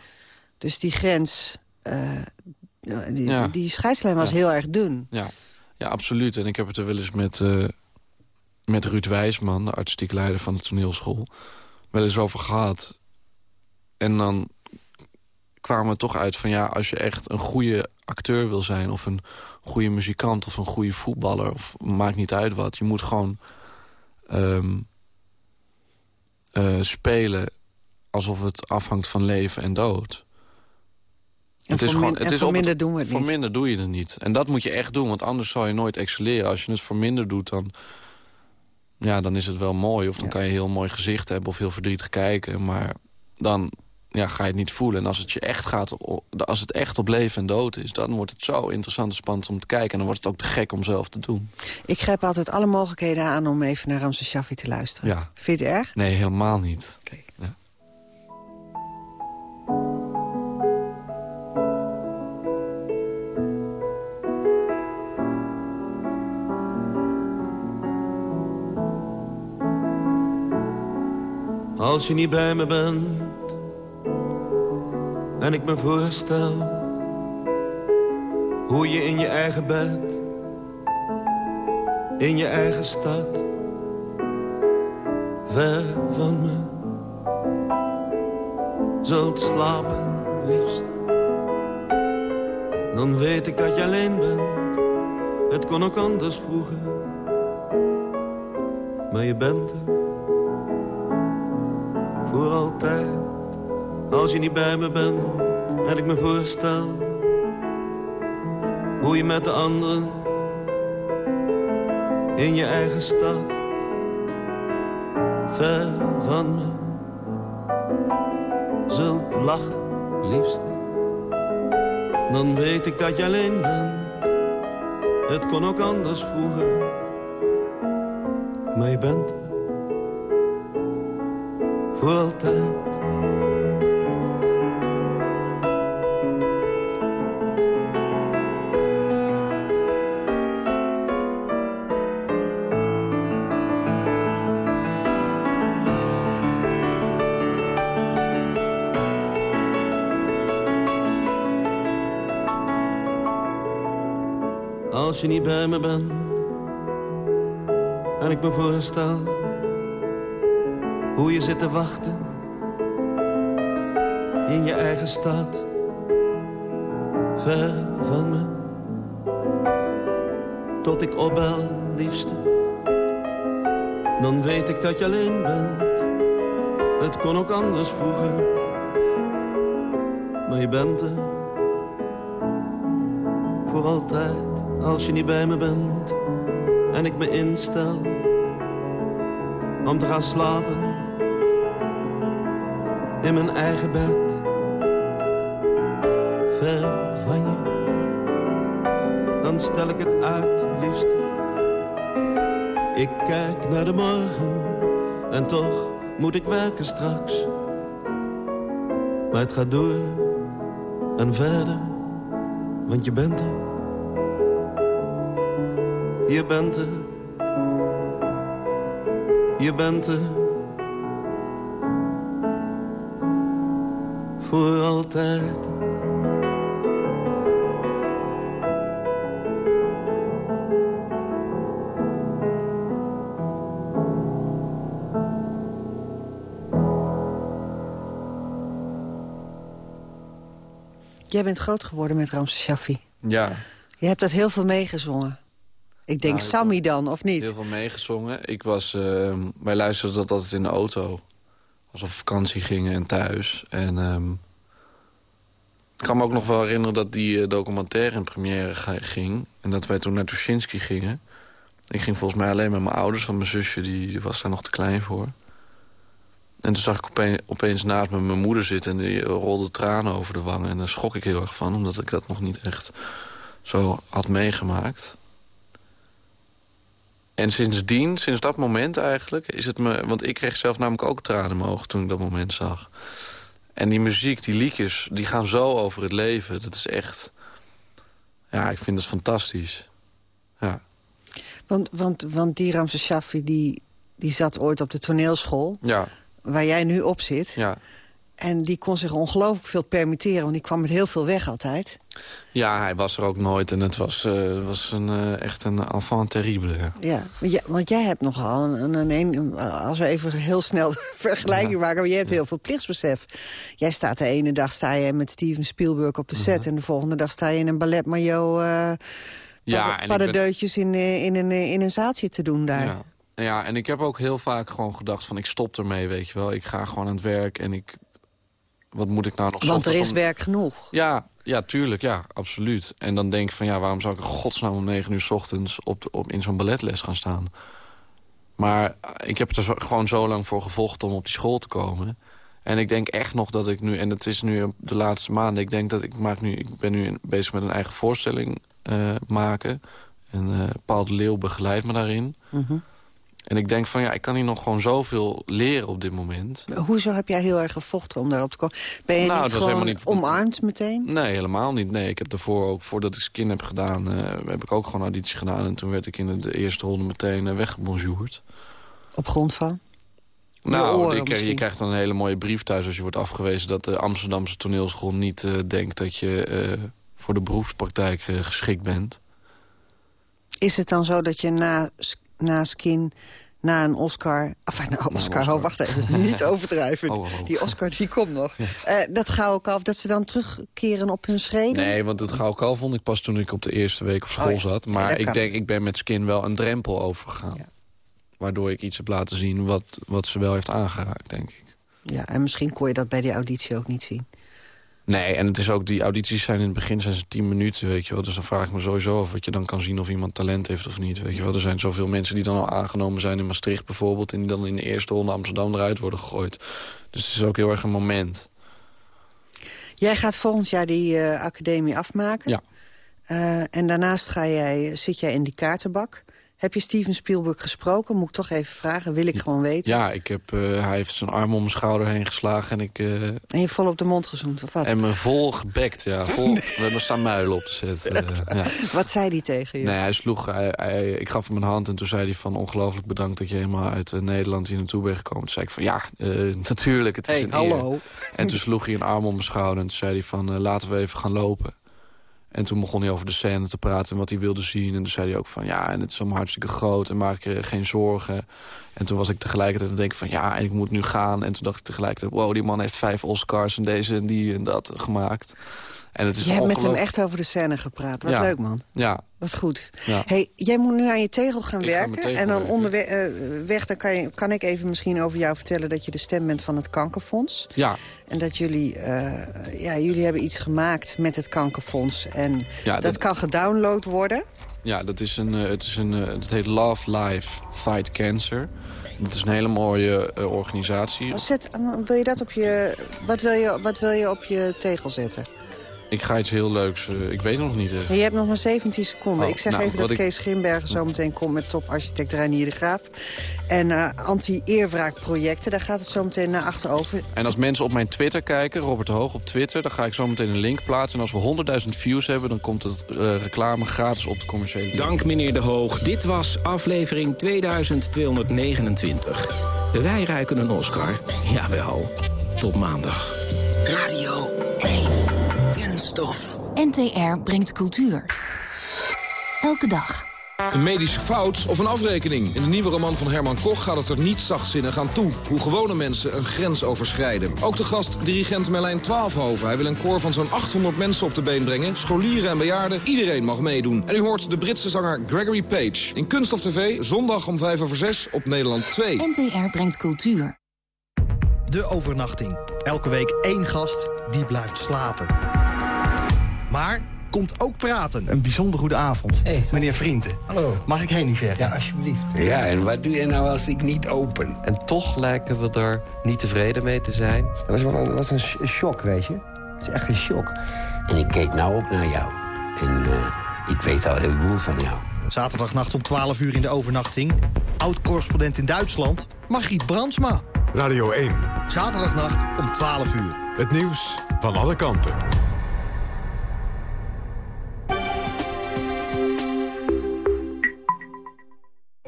Dus die grens, eh, die, Ja. die scheidslijn was Ja. heel erg dun. Ja, ja, absoluut. En ik heb het er wel eens met, eh, met Ruud Wijsman... de artistiek leider van de toneelschool... wel eens over gehad. En dan kwamen we toch uit van... ja, als je echt een goede acteur wil zijn... of een goede muzikant of een goede voetballer... of maakt niet uit wat, je moet gewoon... ehm, eh, spelen alsof het afhangt van leven en dood. En voor min- en voor op minder doen we het Voor niet. minder doe je het niet. En dat moet je echt doen, want anders zal je nooit excelleren. Als je het voor minder doet, dan, ja, dan is het wel mooi. Of dan kan je heel mooi gezicht hebben of heel verdrietig kijken. Maar dan ja, ga je het niet voelen. En als het, je echt gaat, als het echt op leven en dood is... dan wordt het zo interessant en spannend om te kijken. En dan wordt het ook te gek om zelf te doen. Ik grijp altijd alle mogelijkheden aan om even naar Ramses Shaffi te luisteren. Ja. Vind je het erg? Nee, helemaal niet. Ja. Als je niet bij me bent en ik me voorstel hoe je in je eigen bed, in je eigen stad, ver van me zult slapen, liefst. Dan weet ik dat je alleen bent, het kon ook anders vroeger, maar je bent er voor altijd. Als je niet bij me bent en ik me voorstel hoe je met de anderen in je eigen stad ver van me zult lachen, liefste. Dan weet ik dat je alleen bent. Het kon ook anders vroeger, maar je bent voor altijd. Je niet bij me bent en ik me voorstel hoe je zit te wachten in je eigen stad, ver van me. Tot ik opbel, liefste, dan weet ik dat je alleen bent. Het kon ook anders vroeger, maar je bent er voor altijd als je niet bij me bent en ik me instel om te gaan slapen in mijn eigen bed. Ver van je, dan stel ik het uit, liefste. Ik kijk naar de morgen en toch moet ik werken straks. Maar het gaat door en verder, want je bent er. Je bent er. Je bent er. Voor altijd. Jij bent groot geworden met Ramses Shaffi. Ja, Je hebt dat heel veel meegezongen. Ik denk Nou, Sammy dan, of niet? heel veel meegezongen. Ik was, ehm, wij luisterden dat altijd in de auto. Als we op vakantie gingen en thuis. En ehm, ik kan me ook nog wel herinneren dat die eh, documentaire in première ging. En dat wij toen naar Tuschinski gingen. Ik ging volgens mij alleen met mijn ouders, want mijn zusje die, die was daar nog te klein voor. En toen zag ik opeens, opeens naast me mijn moeder zitten... en die rolde tranen over de wangen. En daar schrok ik heel erg van, omdat ik dat nog niet echt zo had meegemaakt. En sindsdien, sinds dat moment eigenlijk, is het me... want ik kreeg zelf namelijk ook tranen in mijn ogen toen ik dat moment zag. En die muziek, die liedjes, die gaan zo over het leven. Dat is echt... Ja, ik vind het fantastisch. Ja. Want, want, want die Ramse Shaffi, die, die zat ooit op de toneelschool... Ja. waar jij nu op zit. Ja. En die kon zich ongelooflijk veel permitteren... want die kwam met heel veel weg altijd. Ja, hij was er ook nooit en het was, uh, was een, uh, echt een enfant terrible. Ja, ja want, jij, hebt nogal een, een, een, Als we even heel snel [laughs] vergelijking ja. maken... maar jij hebt heel veel plichtsbesef. Jij staat de ene dag sta je met Steven Spielberg op de set... En de volgende dag sta je in een ballet maillot... Uh, ja, paddendeutjes ben... in, in, een, in een zaaltje te doen daar. Ja. ja, en ik heb ook heel vaak gewoon gedacht van... ik stop ermee, weet je wel. Ik ga gewoon aan het werk en ik wat moet ik nou nog... Want er is om... werk genoeg. Ja, ja, tuurlijk, ja, absoluut. En dan denk ik van, ja, waarom zou ik in godsnaam om negen uur s ochtends op, op, in zo'n balletles gaan staan? Maar ik heb er zo, gewoon zo lang voor gevochten om op die school te komen. En ik denk echt nog dat ik nu, en het is nu de laatste maanden... ik denk dat ik, maak nu, ik ben nu bezig met een eigen voorstelling uh, maken. En uh, Paul de Leeuw begeleidt me daarin. Mm -hmm. En ik denk van ja, ik kan hier nog gewoon zoveel leren op dit moment. Hoezo heb jij heel erg gevochten om daarop te komen? Ben je nou, niet gewoon niet... omarmd meteen? Nee, helemaal niet. Nee, ik heb daarvoor ook, voordat ik skin heb gedaan... Uh, heb ik ook gewoon auditie gedaan. En toen werd ik in de eerste ronde meteen uh, weggebonjourd. Op grond van? Nou, je, krijg, je, krijgt dan een hele mooie brief thuis als je wordt afgewezen... dat de Amsterdamse toneelschool niet uh, denkt dat je voor de beroepspraktijk geschikt bent. Is het dan zo dat je na na Skin, na een Oscar... Enfin, nou, Oscar, Oscar. Oh, wacht even, [laughs] niet overdrijven. Oh, oh, die Oscar, die komt nog. [laughs] Ja. Uh, dat Gouden Kalf, dat ze dan terugkeren op hun schreden? Nee, want het Gouden Kalf vond ik pas toen ik op de eerste week op school zat. Maar ja, ik kan. denk, ik ben met Skin wel een drempel overgegaan. Waardoor ik iets heb laten zien wat, wat ze wel heeft aangeraakt, denk ik. Ja, en misschien kon je dat bij die auditie ook niet zien. Nee, en het is ook, die audities zijn in het begin zijn ze tien minuten, weet je wel. Dus dan vraag ik me sowieso of wat je dan kan zien of iemand talent heeft of niet, weet je wel. Er zijn zoveel mensen die dan al aangenomen zijn in Maastricht bijvoorbeeld... en die dan in de eerste ronde Amsterdam eruit worden gegooid. Dus het is ook heel erg een moment. Jij gaat volgend jaar die uh, academie afmaken. Ja. Uh, en daarnaast ga jij, zit jij in die kaartenbak. Heb je Steven Spielberg gesproken? Moet ik toch even vragen, wil ik gewoon weten. Ja, ik heb, uh, hij heeft zijn arm om mijn schouder heen geslagen. En, ik, uh, en je vol op de mond gezoend, of wat? En me vol gebekt, ja. Vol, [laughs] we hebben staan muilen op te zetten. Uh, ja. Wat zei hij tegen je? Nee, hij sloeg, hij, hij, ik gaf hem een hand en toen zei hij van... ongelooflijk bedankt dat je helemaal uit Nederland hier naartoe bent gekomen. Toen zei ik van, ja, natuurlijk, het is hey, een hallo. Eer. En toen sloeg hij een arm om mijn schouder en toen zei hij van... laten we even gaan lopen. En toen begon hij over de scène te praten en wat hij wilde zien. En toen zei hij ook van ja, en het is allemaal hartstikke groot en maak je geen zorgen. En toen was ik tegelijkertijd te denken van ja, en ik moet nu gaan. En toen dacht ik tegelijkertijd, wow, die man heeft vijf Oscars en deze en die en dat gemaakt. En het is je hebt met hem echt over de scène gepraat. Wat ja. leuk, man. Ja. Wat goed. Ja. Hey, jij moet nu aan je tegel gaan Ik werken. tegel en dan onderweg uh, weg, dan kan, je, kan ik even misschien over jou vertellen... dat je de stem bent van het Kankerfonds. Ja. En dat jullie, uh, ja, jullie hebben iets gemaakt met het Kankerfonds. En Ja, dat, dat- kan gedownload worden. Ja, dat is een, eh, het, is een, eh, het heet Love Life Fight Cancer. Dat is een hele mooie eh, organisatie. Zet, wil je dat op je, wat, wil je, wat wil je op je tegel zetten? Ik ga iets heel leuks, eh, ik weet het nog niet. eh. Je hebt nog maar 17 seconden. Oh, ik zeg nou, even dat ik- Kees Grimbergen zo meteen komt met toparchitect Reinier de Graaf. En eh, anti-eerwraakprojecten, daar gaat het zo meteen naar achterover. En als mensen op mijn Twitter kijken, Robert de Hoog op Twitter... dan ga ik zo meteen een link plaatsen. En als we 100.000 views hebben, dan komt het eh, reclame gratis op de commerciële... Dank meneer De Hoog. Dit was aflevering 2229. Wij ruiken een Oscar. Jawel. Tot maandag. Radio 1. Kunststof. NTR brengt cultuur. Elke dag. Een medische fout of een afrekening. In de nieuwe roman van Herman Koch gaat het er niet zachtzinnig aan toe. Hoe gewone mensen een grens overschrijden. Ook de gast dirigent Merlijn Twaalfhoven. Hij wil een koor van zo'n 800 mensen op de been brengen. Scholieren en bejaarden, iedereen mag meedoen. En u hoort de Britse zanger Gregory Page. In Kunststof TV, zondag om 5 over 6 op Nederland 2. NTR brengt cultuur. De overnachting. Elke week één gast die blijft slapen. Maar komt ook praten. Een bijzonder goede avond. Meneer Vrienden. Hallo. Mag ik Henny zeggen? Ja, alsjeblieft. Ja, en wat doe je nou als ik niet open? En toch lijken we er niet tevreden mee te zijn. Dat was wel een, was een shock, weet je. Het is echt een shock. En ik keek nou ook naar jou. En uh, ik weet al heel veel van jou. Zaterdagnacht om 12 uur in de overnachting. Oud-correspondent in Duitsland, Margriet Brandsma. Radio 1. Zaterdagnacht om 12 uur. Het nieuws van alle kanten.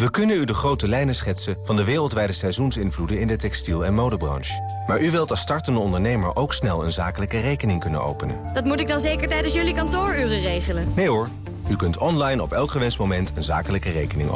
We kunnen u de grote lijnen schetsen van de wereldwijde seizoensinvloeden in de textiel- en modebranche. Maar u wilt als startende ondernemer ook snel een zakelijke rekening kunnen openen. Dat moet ik dan zeker tijdens jullie kantooruren regelen? Nee hoor, u kunt online op elk gewenst moment een zakelijke rekening openen.